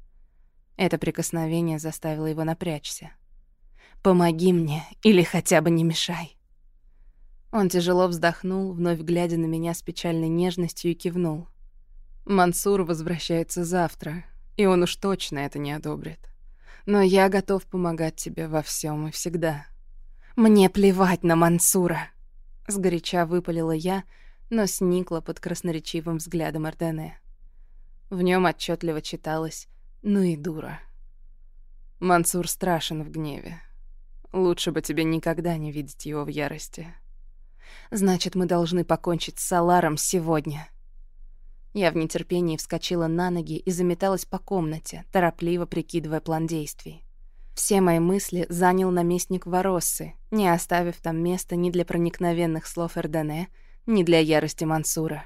Это прикосновение заставило его напрячься. «Помоги мне или хотя бы не мешай». Он тяжело вздохнул, вновь глядя на меня с печальной нежностью и кивнул. «Мансур возвращается завтра, и он уж точно это не одобрит. Но я готов помогать тебе во всем и всегда». «Мне плевать на Мансура!» Сгоряча выпалила я, но сникла под красноречивым взглядом Ордене. В нем отчетливо читалось «Ну и дура». Мансур страшен в гневе. Лучше бы тебе никогда не видеть его в ярости. Значит, мы должны покончить с Саларом сегодня. Я в нетерпении вскочила на ноги и заметалась по комнате, торопливо прикидывая план действий. Все мои мысли занял наместник Вороссы, не оставив там места ни для проникновенных слов Эрдене, ни для ярости Мансура.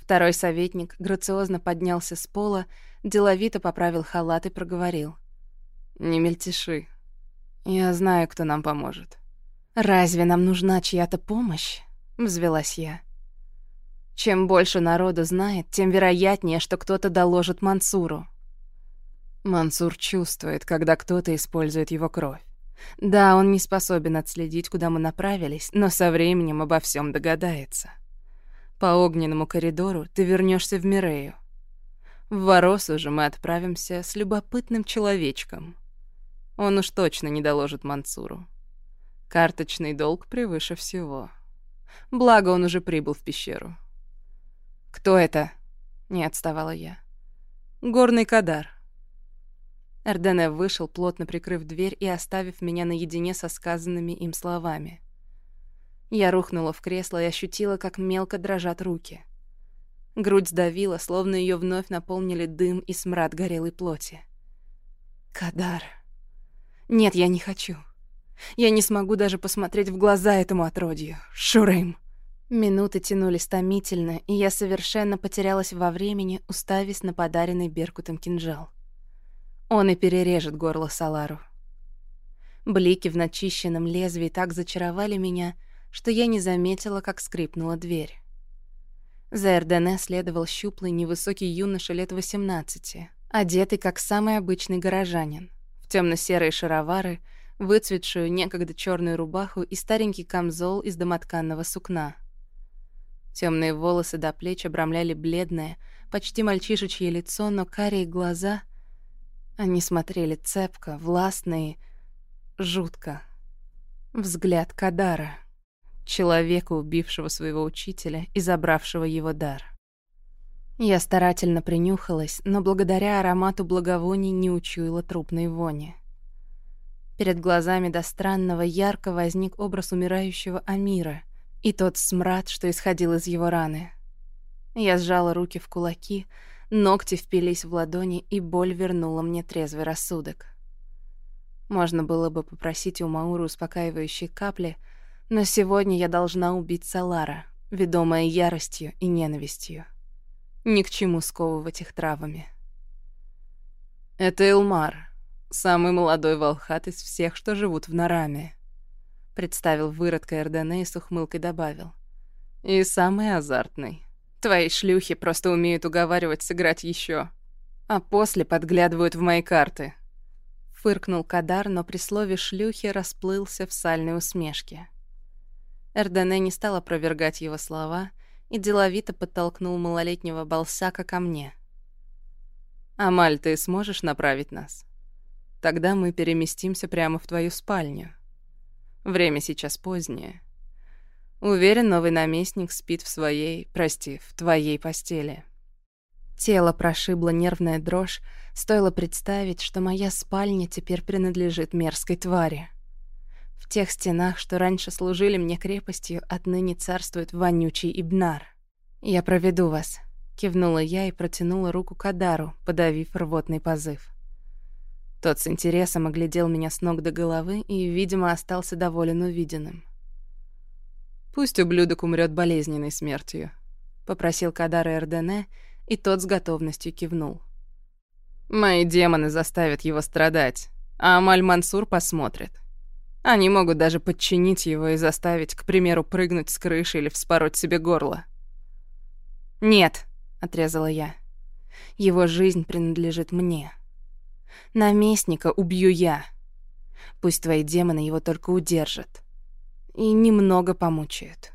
Второй советник грациозно поднялся с пола, деловито поправил халат и проговорил. «Не мельтеши. Я знаю, кто нам поможет». «Разве нам нужна чья-то помощь?» — взвелась я. «Чем больше народу знает, тем вероятнее, что кто-то доложит Мансуру». Мансур чувствует, когда кто-то использует его кровь. Да, он не способен отследить, куда мы направились, но со временем обо всем догадается. По огненному коридору ты вернешься в Мирею. В Воросу же мы отправимся с любопытным человечком. Он уж точно не доложит Мансуру. Карточный долг превыше всего. Благо, он уже прибыл в пещеру. «Кто это?» — не отставала я. «Горный Кадар. Эрдене вышел, плотно прикрыв дверь и оставив меня наедине со сказанными им словами. Я рухнула в кресло и ощутила, как мелко дрожат руки. Грудь сдавила, словно ее вновь наполнили дым и смрад горелой плоти. Кадар. Нет, я не хочу. Я не смогу даже посмотреть в глаза этому отродью. Шурым. Минуты тянулись томительно, и я совершенно потерялась во времени, уставясь на подаренный Беркутом кинжал. Он и перережет горло Салару. Блики в начищенном лезвии так зачаровали меня, что я не заметила, как скрипнула дверь. За Эрдене следовал щуплый невысокий юноша лет 18, одетый как самый обычный горожанин, в темно серые шаровары, выцветшую некогда черную рубаху и старенький камзол из домотканного сукна. Темные волосы до плеч обрамляли бледное, почти мальчишечье лицо, но карие глаза — они смотрели цепко, властно и жутко. Взгляд Кадара, человека, убившего своего учителя и забравшего его дар. Я старательно принюхалась, но благодаря аромату благовоний не учуяла трупной вони. Перед глазами до странного ярко возник образ умирающего Амира и тот смрад, что исходил из его раны. Я сжала руки в кулаки, Ногти впились в ладони, и боль вернула мне трезвый рассудок. Можно было бы попросить у Мауры успокаивающие капли, но сегодня я должна убить Салара, ведомая яростью и ненавистью. Ни к чему сковывать их травами. «Это Элмар, самый молодой волхат из всех, что живут в Нараме», представил выродка Эрдене и с ухмылкой добавил. «И самый азартный». Твои шлюхи просто умеют уговаривать сыграть еще, а после подглядывают в мои карты. Фыркнул Кадар, но при слове «шлюхи» расплылся в сальной усмешке. Эрдене не стал опровергать его слова и деловито подтолкнул малолетнего Балсака ко мне. «Амаль, ты сможешь направить нас? Тогда мы переместимся прямо в твою спальню. Время сейчас позднее. Уверен, новый наместник спит в своей, прости, в твоей постели. Тело прошибло нервная дрожь, стоило представить, что моя спальня теперь принадлежит мерзкой твари. В тех стенах, что раньше служили мне крепостью, отныне царствует вонючий Ибнар. «Я проведу вас», — кивнула я и протянула руку к Адару, подавив рвотный позыв. Тот с интересом оглядел меня с ног до головы и, видимо, остался доволен увиденным. Пусть ублюдок умрет болезненной смертью. — попросил Кадар Эрдене, и тот с готовностью кивнул. «Мои демоны заставят его страдать, а Амаль Мансур посмотрит. Они могут даже подчинить его и заставить, к примеру, прыгнуть с крыши или вспороть себе горло». «Нет», — отрезала я. «Его жизнь принадлежит мне. Наместника убью я. Пусть твои демоны его только удержат. И немного помучают».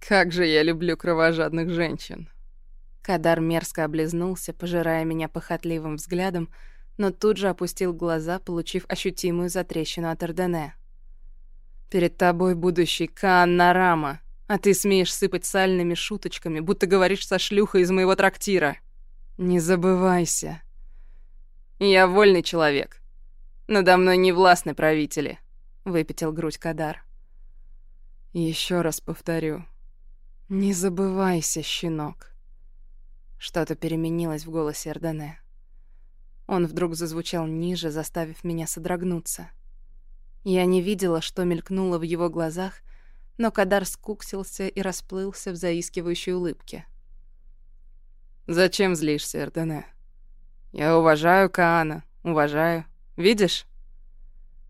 «Как же я люблю кровожадных женщин!» Кадар мерзко облизнулся, пожирая меня похотливым взглядом, но тут же опустил глаза, получив ощутимую затрещину от Ордене. «Перед тобой будущий Каан Нарама, а ты смеешь сыпать сальными шуточками, будто говоришь со шлюхой из моего трактира. Не забывайся. Я вольный человек. Надо мной не властны правители», — выпятил грудь Кадар. Еще раз повторю, «Не забывайся, щенок». Что-то переменилось в голосе Эрдене. Он вдруг зазвучал ниже, заставив меня содрогнуться. Я не видела, что мелькнуло в его глазах, но Кадар скуксился и расплылся в заискивающей улыбке. «Зачем злишься, Эрдене? Я уважаю Каана, уважаю. Видишь?»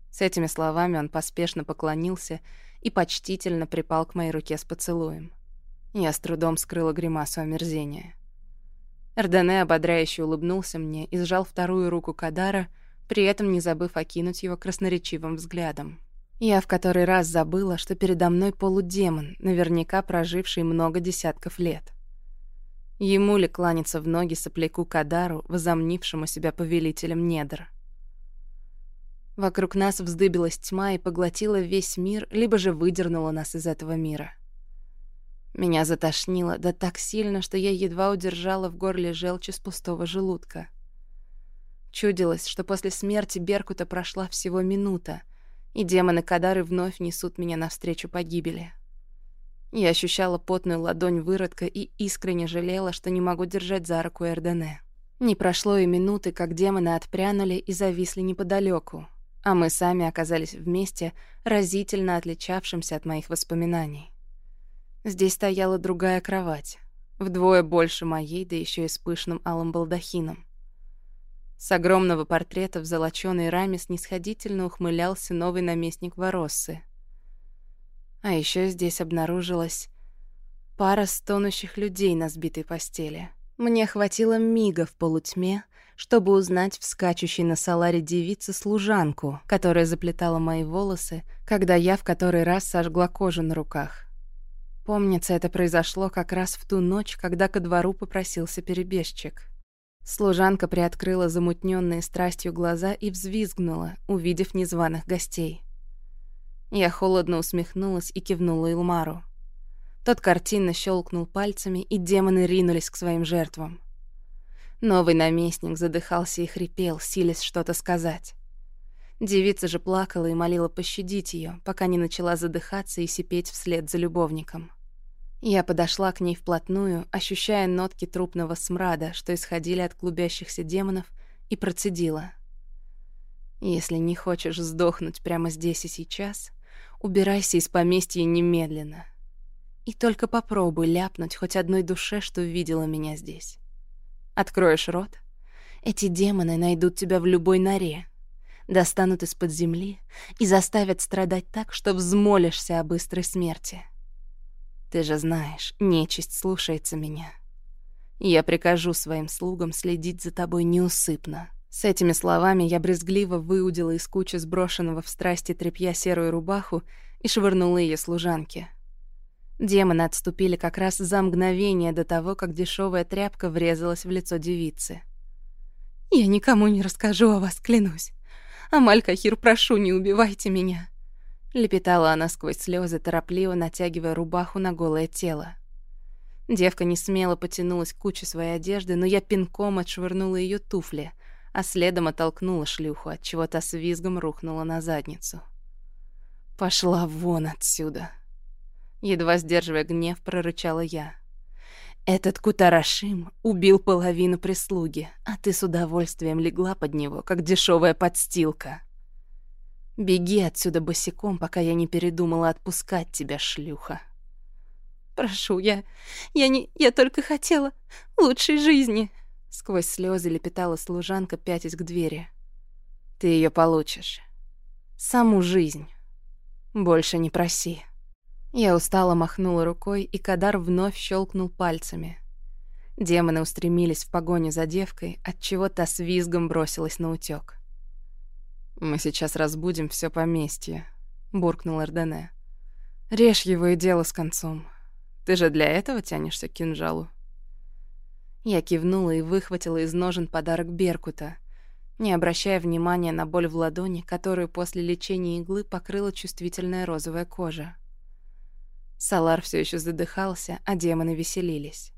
С этими словами он поспешно поклонился и почтительно припал к моей руке с поцелуем. Я с трудом скрыла гримасу омерзения. Эрдене ободряюще улыбнулся мне и сжал вторую руку Кадара, при этом не забыв окинуть его красноречивым взглядом. Я в который раз забыла, что передо мной полудемон, наверняка проживший много десятков лет. Ему ли кланяться в ноги сопляку Кадару, возомнившему себя повелителем недр? Вокруг нас вздыбилась тьма и поглотила весь мир, либо же выдернула нас из этого мира. Меня затошнило, да так сильно, что я едва удержала в горле желчь из пустого желудка. Чудилось, что после смерти Беркута прошла всего минута, и демоны Кадары вновь несут меня навстречу погибели. Я ощущала потную ладонь выродка и искренне жалела, что не могу держать за руку Эрдене. Не прошло и минуты, как демоны отпрянули и зависли неподалеку, а мы сами оказались вместе, разительно отличавшимся от моих воспоминаний. Здесь стояла другая кровать, вдвое больше моей, да еще и с пышным алым балдахином. С огромного портрета в золочёной раме снисходительно ухмылялся новый наместник Вороссы. А еще здесь обнаружилась пара стонущих людей на сбитой постели. Мне хватило мига в полутьме, чтобы узнать в скачущей на саларе девице служанку, которая заплетала мои волосы, когда я в который раз сожгла кожу на руках. Помнится, это произошло как раз в ту ночь, когда ко двору попросился перебежчик. Служанка приоткрыла замутненные страстью глаза и взвизгнула, увидев незваных гостей. Я холодно усмехнулась и кивнула Илмару. Тот картинно щелкнул пальцами, и демоны ринулись к своим жертвам. Новый наместник задыхался и хрипел, силясь что-то сказать. Девица же плакала и молила пощадить ее, пока не начала задыхаться и сипеть вслед за любовником. Я подошла к ней вплотную, ощущая нотки трупного смрада, что исходили от клубящихся демонов, и процедила. «Если не хочешь сдохнуть прямо здесь и сейчас, убирайся из поместья немедленно. И только попробуй ляпнуть хоть одной душе, что видела меня здесь. Откроешь рот, эти демоны найдут тебя в любой норе, достанут из-под земли и заставят страдать так, что взмолишься о быстрой смерти». Ты же знаешь, нечисть слушается меня. Я прикажу своим слугам следить за тобой неусыпно. С этими словами я брезгливо выудила из кучи сброшенного в страсти тряпья серую рубаху и швырнула ее служанке. Демоны отступили как раз за мгновение до того, как дешевая тряпка врезалась в лицо девицы. «Я никому не расскажу о вас, клянусь. Амаль Кахир, прошу, не убивайте меня. Лепетала она сквозь слезы, торопливо натягивая рубаху на голое тело. Девка не смело потянулась к куче своей одежды, но я пинком отшвырнула ее туфли, а следом оттолкнула шлюху, от чего та с визгом рухнула на задницу. «Пошла вон отсюда!» Едва сдерживая гнев, прорычала я. «Этот Кутарашим убил половину прислуги, а ты с удовольствием легла под него, как дешевая подстилка». «Беги отсюда босиком, пока я не передумала отпускать тебя, шлюха». Прошу, я... Я не... Я только хотела лучшей жизни!» Сквозь слезы лепетала служанка, пятясь к двери. «Ты ее получишь. Саму жизнь. Больше не проси». Я устало махнула рукой, и Кадар вновь щелкнул пальцами. Демоны устремились в погоню за девкой, отчего та с визгом бросилась на утёк. «Мы сейчас разбудим все поместье», — буркнул Эрдене. «Режь его и дело с концом. Ты же для этого тянешься к кинжалу?» Я кивнула и выхватила из ножен подарок Беркута, не обращая внимания на боль в ладони, которую после лечения иглы покрыла чувствительная розовая кожа. Салар все еще задыхался, а демоны веселились.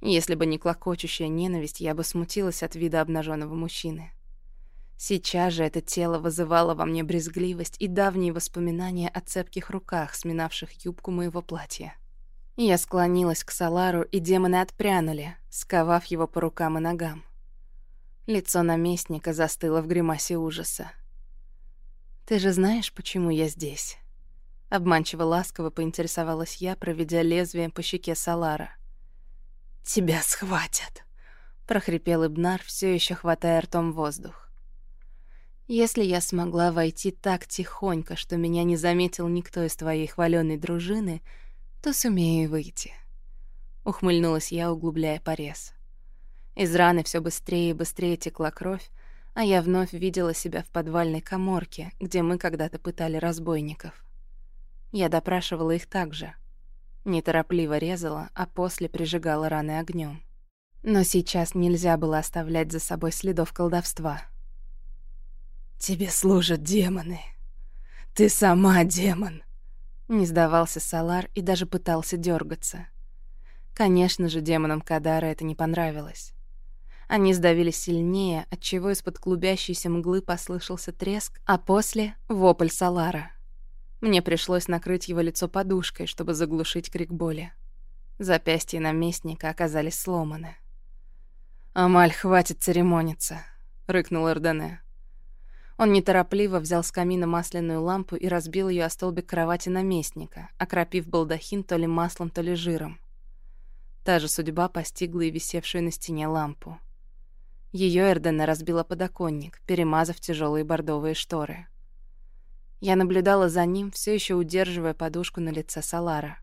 Если бы не клокочущая ненависть, я бы смутилась от вида обнаженного мужчины. Сейчас же это тело вызывало во мне брезгливость и давние воспоминания о цепких руках, сминавших юбку моего платья. Я склонилась к Салару, и демоны отпрянули, сковав его по рукам и ногам. Лицо наместника застыло в гримасе ужаса. «Ты же знаешь, почему я здесь?» Обманчиво ласково поинтересовалась я, проведя лезвием по щеке Салара. «Тебя схватят!» — прохрипел Ибнар, все еще хватая ртом воздух. Если я смогла войти так тихонько, что меня не заметил никто из твоей хваленной дружины, то сумею выйти. Ухмыльнулась я, углубляя порез. Из раны все быстрее и быстрее текла кровь, а я вновь видела себя в подвальной коморке, где мы когда-то пытали разбойников. Я допрашивала их также. Неторопливо резала, а после прижигала раны огнем. Но сейчас нельзя было оставлять за собой следов колдовства — «Тебе служат демоны. Ты сама демон!» Не сдавался Салар и даже пытался дергаться. Конечно же, демонам Кадара это не понравилось. Они сдавили сильнее, отчего из-под клубящейся мглы послышался треск, а после — вопль Салара. Мне пришлось накрыть его лицо подушкой, чтобы заглушить крик боли. Запястья наместника оказались сломаны. «Амаль, хватит церемониться», — рыкнул Эрдене. Он неторопливо взял с камина масляную лампу и разбил ее о столбик кровати наместника, окропив балдахин то ли маслом, то ли жиром. Та же судьба постигла и висевшую на стене лампу. Ее Эрдена разбила подоконник, перемазав тяжелые бордовые шторы. Я наблюдала за ним, все еще удерживая подушку на лице Салара.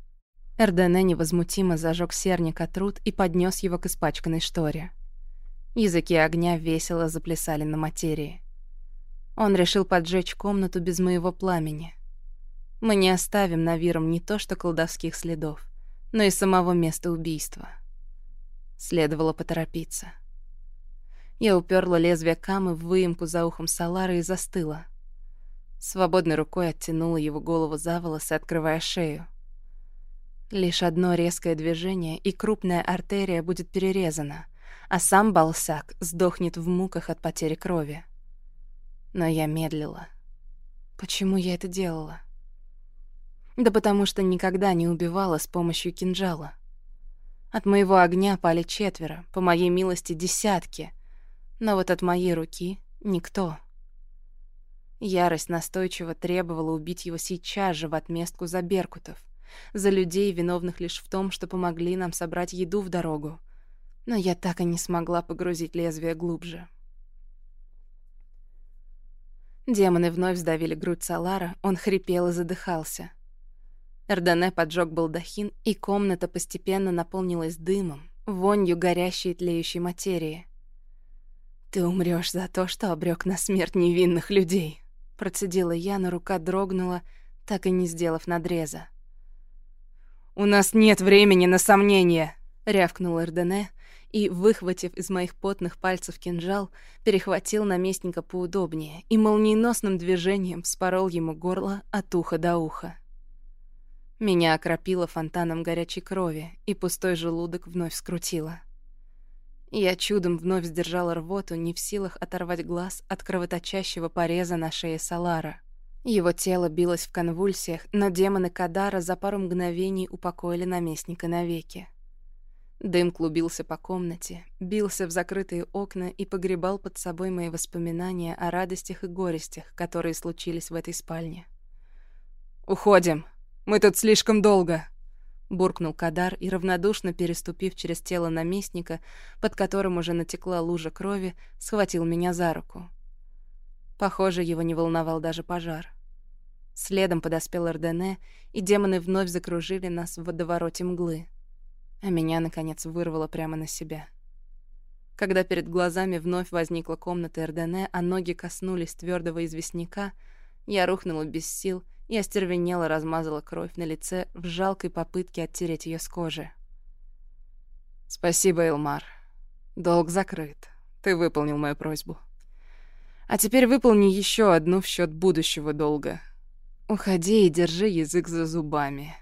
Эрдене невозмутимо зажег серник от труд и поднес его к испачканной шторе. Языки огня весело заплясали на материи. Он решил поджечь комнату без моего пламени. Мы не оставим на Виром не то что колдовских следов, но и самого места убийства. Следовало поторопиться. Я уперла лезвие камы в выемку за ухом Салара и застыла. Свободной рукой оттянула его голову за волосы, открывая шею. Лишь одно резкое движение, и крупная артерия будет перерезана, а сам Балсак сдохнет в муках от потери крови. Но я медлила. Почему я это делала? Да потому что никогда не убивала с помощью кинжала. От моего огня пали четверо, по моей милости десятки, но вот от моей руки — никто. Ярость настойчиво требовала убить его сейчас же в отместку за Беркутов, за людей, виновных лишь в том, что помогли нам собрать еду в дорогу. Но я так и не смогла погрузить лезвие глубже. Демоны вновь сдавили грудь Салара, он хрипел и задыхался. Эрдене поджег балдахин, и комната постепенно наполнилась дымом, вонью горящей и тлеющей материи. «Ты умрёшь за то, что обрёк на смерть невинных людей», — процедила я, но рука дрогнула, так и не сделав надреза. «У нас нет времени на сомнения», — рявкнул Эрдене, и, выхватив из моих потных пальцев кинжал, перехватил наместника поудобнее и молниеносным движением вспорол ему горло от уха до уха. Меня окропило фонтаном горячей крови, и пустой желудок вновь скрутило. Я чудом вновь сдержала рвоту, не в силах оторвать глаз от кровоточащего пореза на шее Салара. Его тело билось в конвульсиях, но демоны Кадара за пару мгновений упокоили наместника навеки. Дым клубился по комнате, бился в закрытые окна и погребал под собой мои воспоминания о радостях и горестях, которые случились в этой спальне. «Уходим! Мы тут слишком долго!» Буркнул Кадар и, равнодушно переступив через тело наместника, под которым уже натекла лужа крови, схватил меня за руку. Похоже, его не волновал даже пожар. Следом подоспел Эрдене, и демоны вновь закружили нас в водовороте мглы. А меня, наконец, вырвало прямо на себя. Когда перед глазами вновь возникла комната Эрдене, а ноги коснулись твердого известняка, я рухнула без сил и остервенело размазала кровь на лице в жалкой попытке оттереть ее с кожи. «Спасибо, Элмар. Долг закрыт. Ты выполнил мою просьбу. А теперь выполни еще одну в счет будущего долга. Уходи и держи язык за зубами.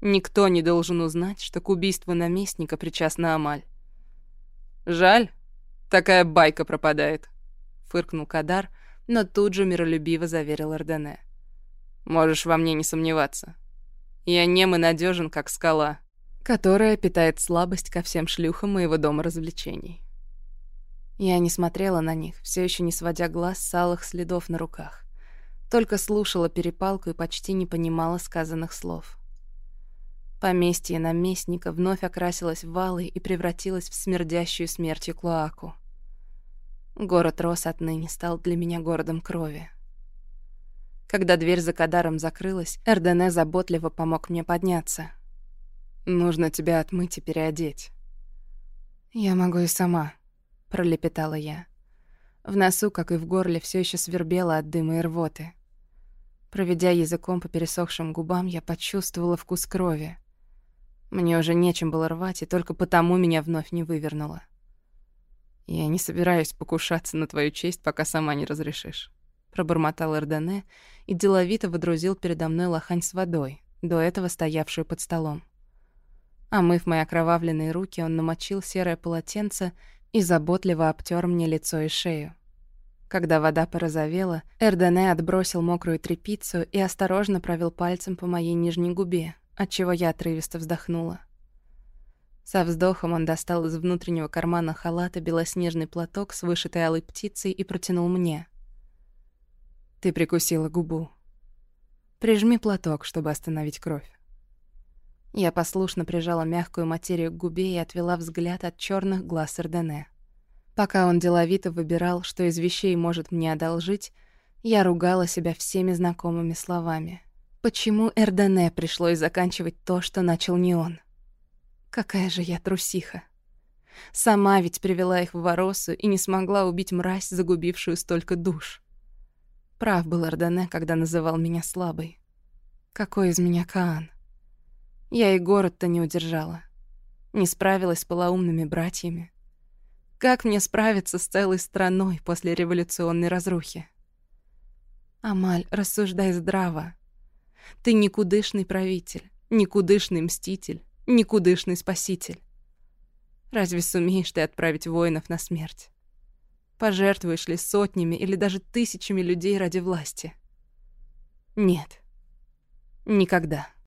Никто не должен узнать, что к убийству наместника причастна Амаль. Жаль, такая байка пропадает, фыркнул Кадар, но тут же миролюбиво заверил Эрдене. Можешь во мне не сомневаться. Я нем и надежен, как скала, которая питает слабость ко всем шлюхам моего дома развлечений. Я не смотрела на них, все еще не сводя глаз с алых следов на руках. Только слушала перепалку и почти не понимала сказанных слов. Поместье наместника вновь окрасилось в валы и превратилось в смердящую смертью клоаку. Город рос отныне, стал для меня городом крови. Когда дверь за Кадаром закрылась, Эрдене заботливо помог мне подняться. «Нужно тебя отмыть и переодеть». «Я могу и сама», — пролепетала я. В носу, как и в горле, все еще свербело от дыма и рвоты. Проведя языком по пересохшим губам, я почувствовала вкус крови. Мне уже нечем было рвать, и только потому меня вновь не вывернуло. «Я не собираюсь покушаться на твою честь, пока сама не разрешишь», — пробормотал Эрдене и деловито водрузил передо мной лохань с водой, до этого стоявшую под столом. Омыв мои окровавленные руки, он намочил серое полотенце и заботливо обтер мне лицо и шею. Когда вода порозовела, Эрдене отбросил мокрую тряпицу и осторожно провел пальцем по моей нижней губе, отчего я отрывисто вздохнула. Со вздохом он достал из внутреннего кармана халата белоснежный платок с вышитой алой птицей и протянул мне. «Ты прикусила губу. Прижми платок, чтобы остановить кровь». Я послушно прижала мягкую материю к губе и отвела взгляд от черных глаз Эрдене. Пока он деловито выбирал, что из вещей может мне одолжить, я ругала себя всеми знакомыми словами. Почему Эрдене пришлось заканчивать то, что начал не он? Какая же я трусиха. Сама ведь привела их в Воросу и не смогла убить мразь, загубившую столько душ. Прав был Эрдене, когда называл меня слабой. Какой из меня Каан? Я и город-то не удержала. Не справилась с полоумными братьями. Как мне справиться с целой страной после революционной разрухи? Амаль, рассуждай здраво. Ты никудышный правитель, никудышный мститель, никудышный спаситель. Разве сумеешь ты отправить воинов на смерть? Пожертвуешь ли сотнями или даже тысячами людей ради власти? Нет. Никогда.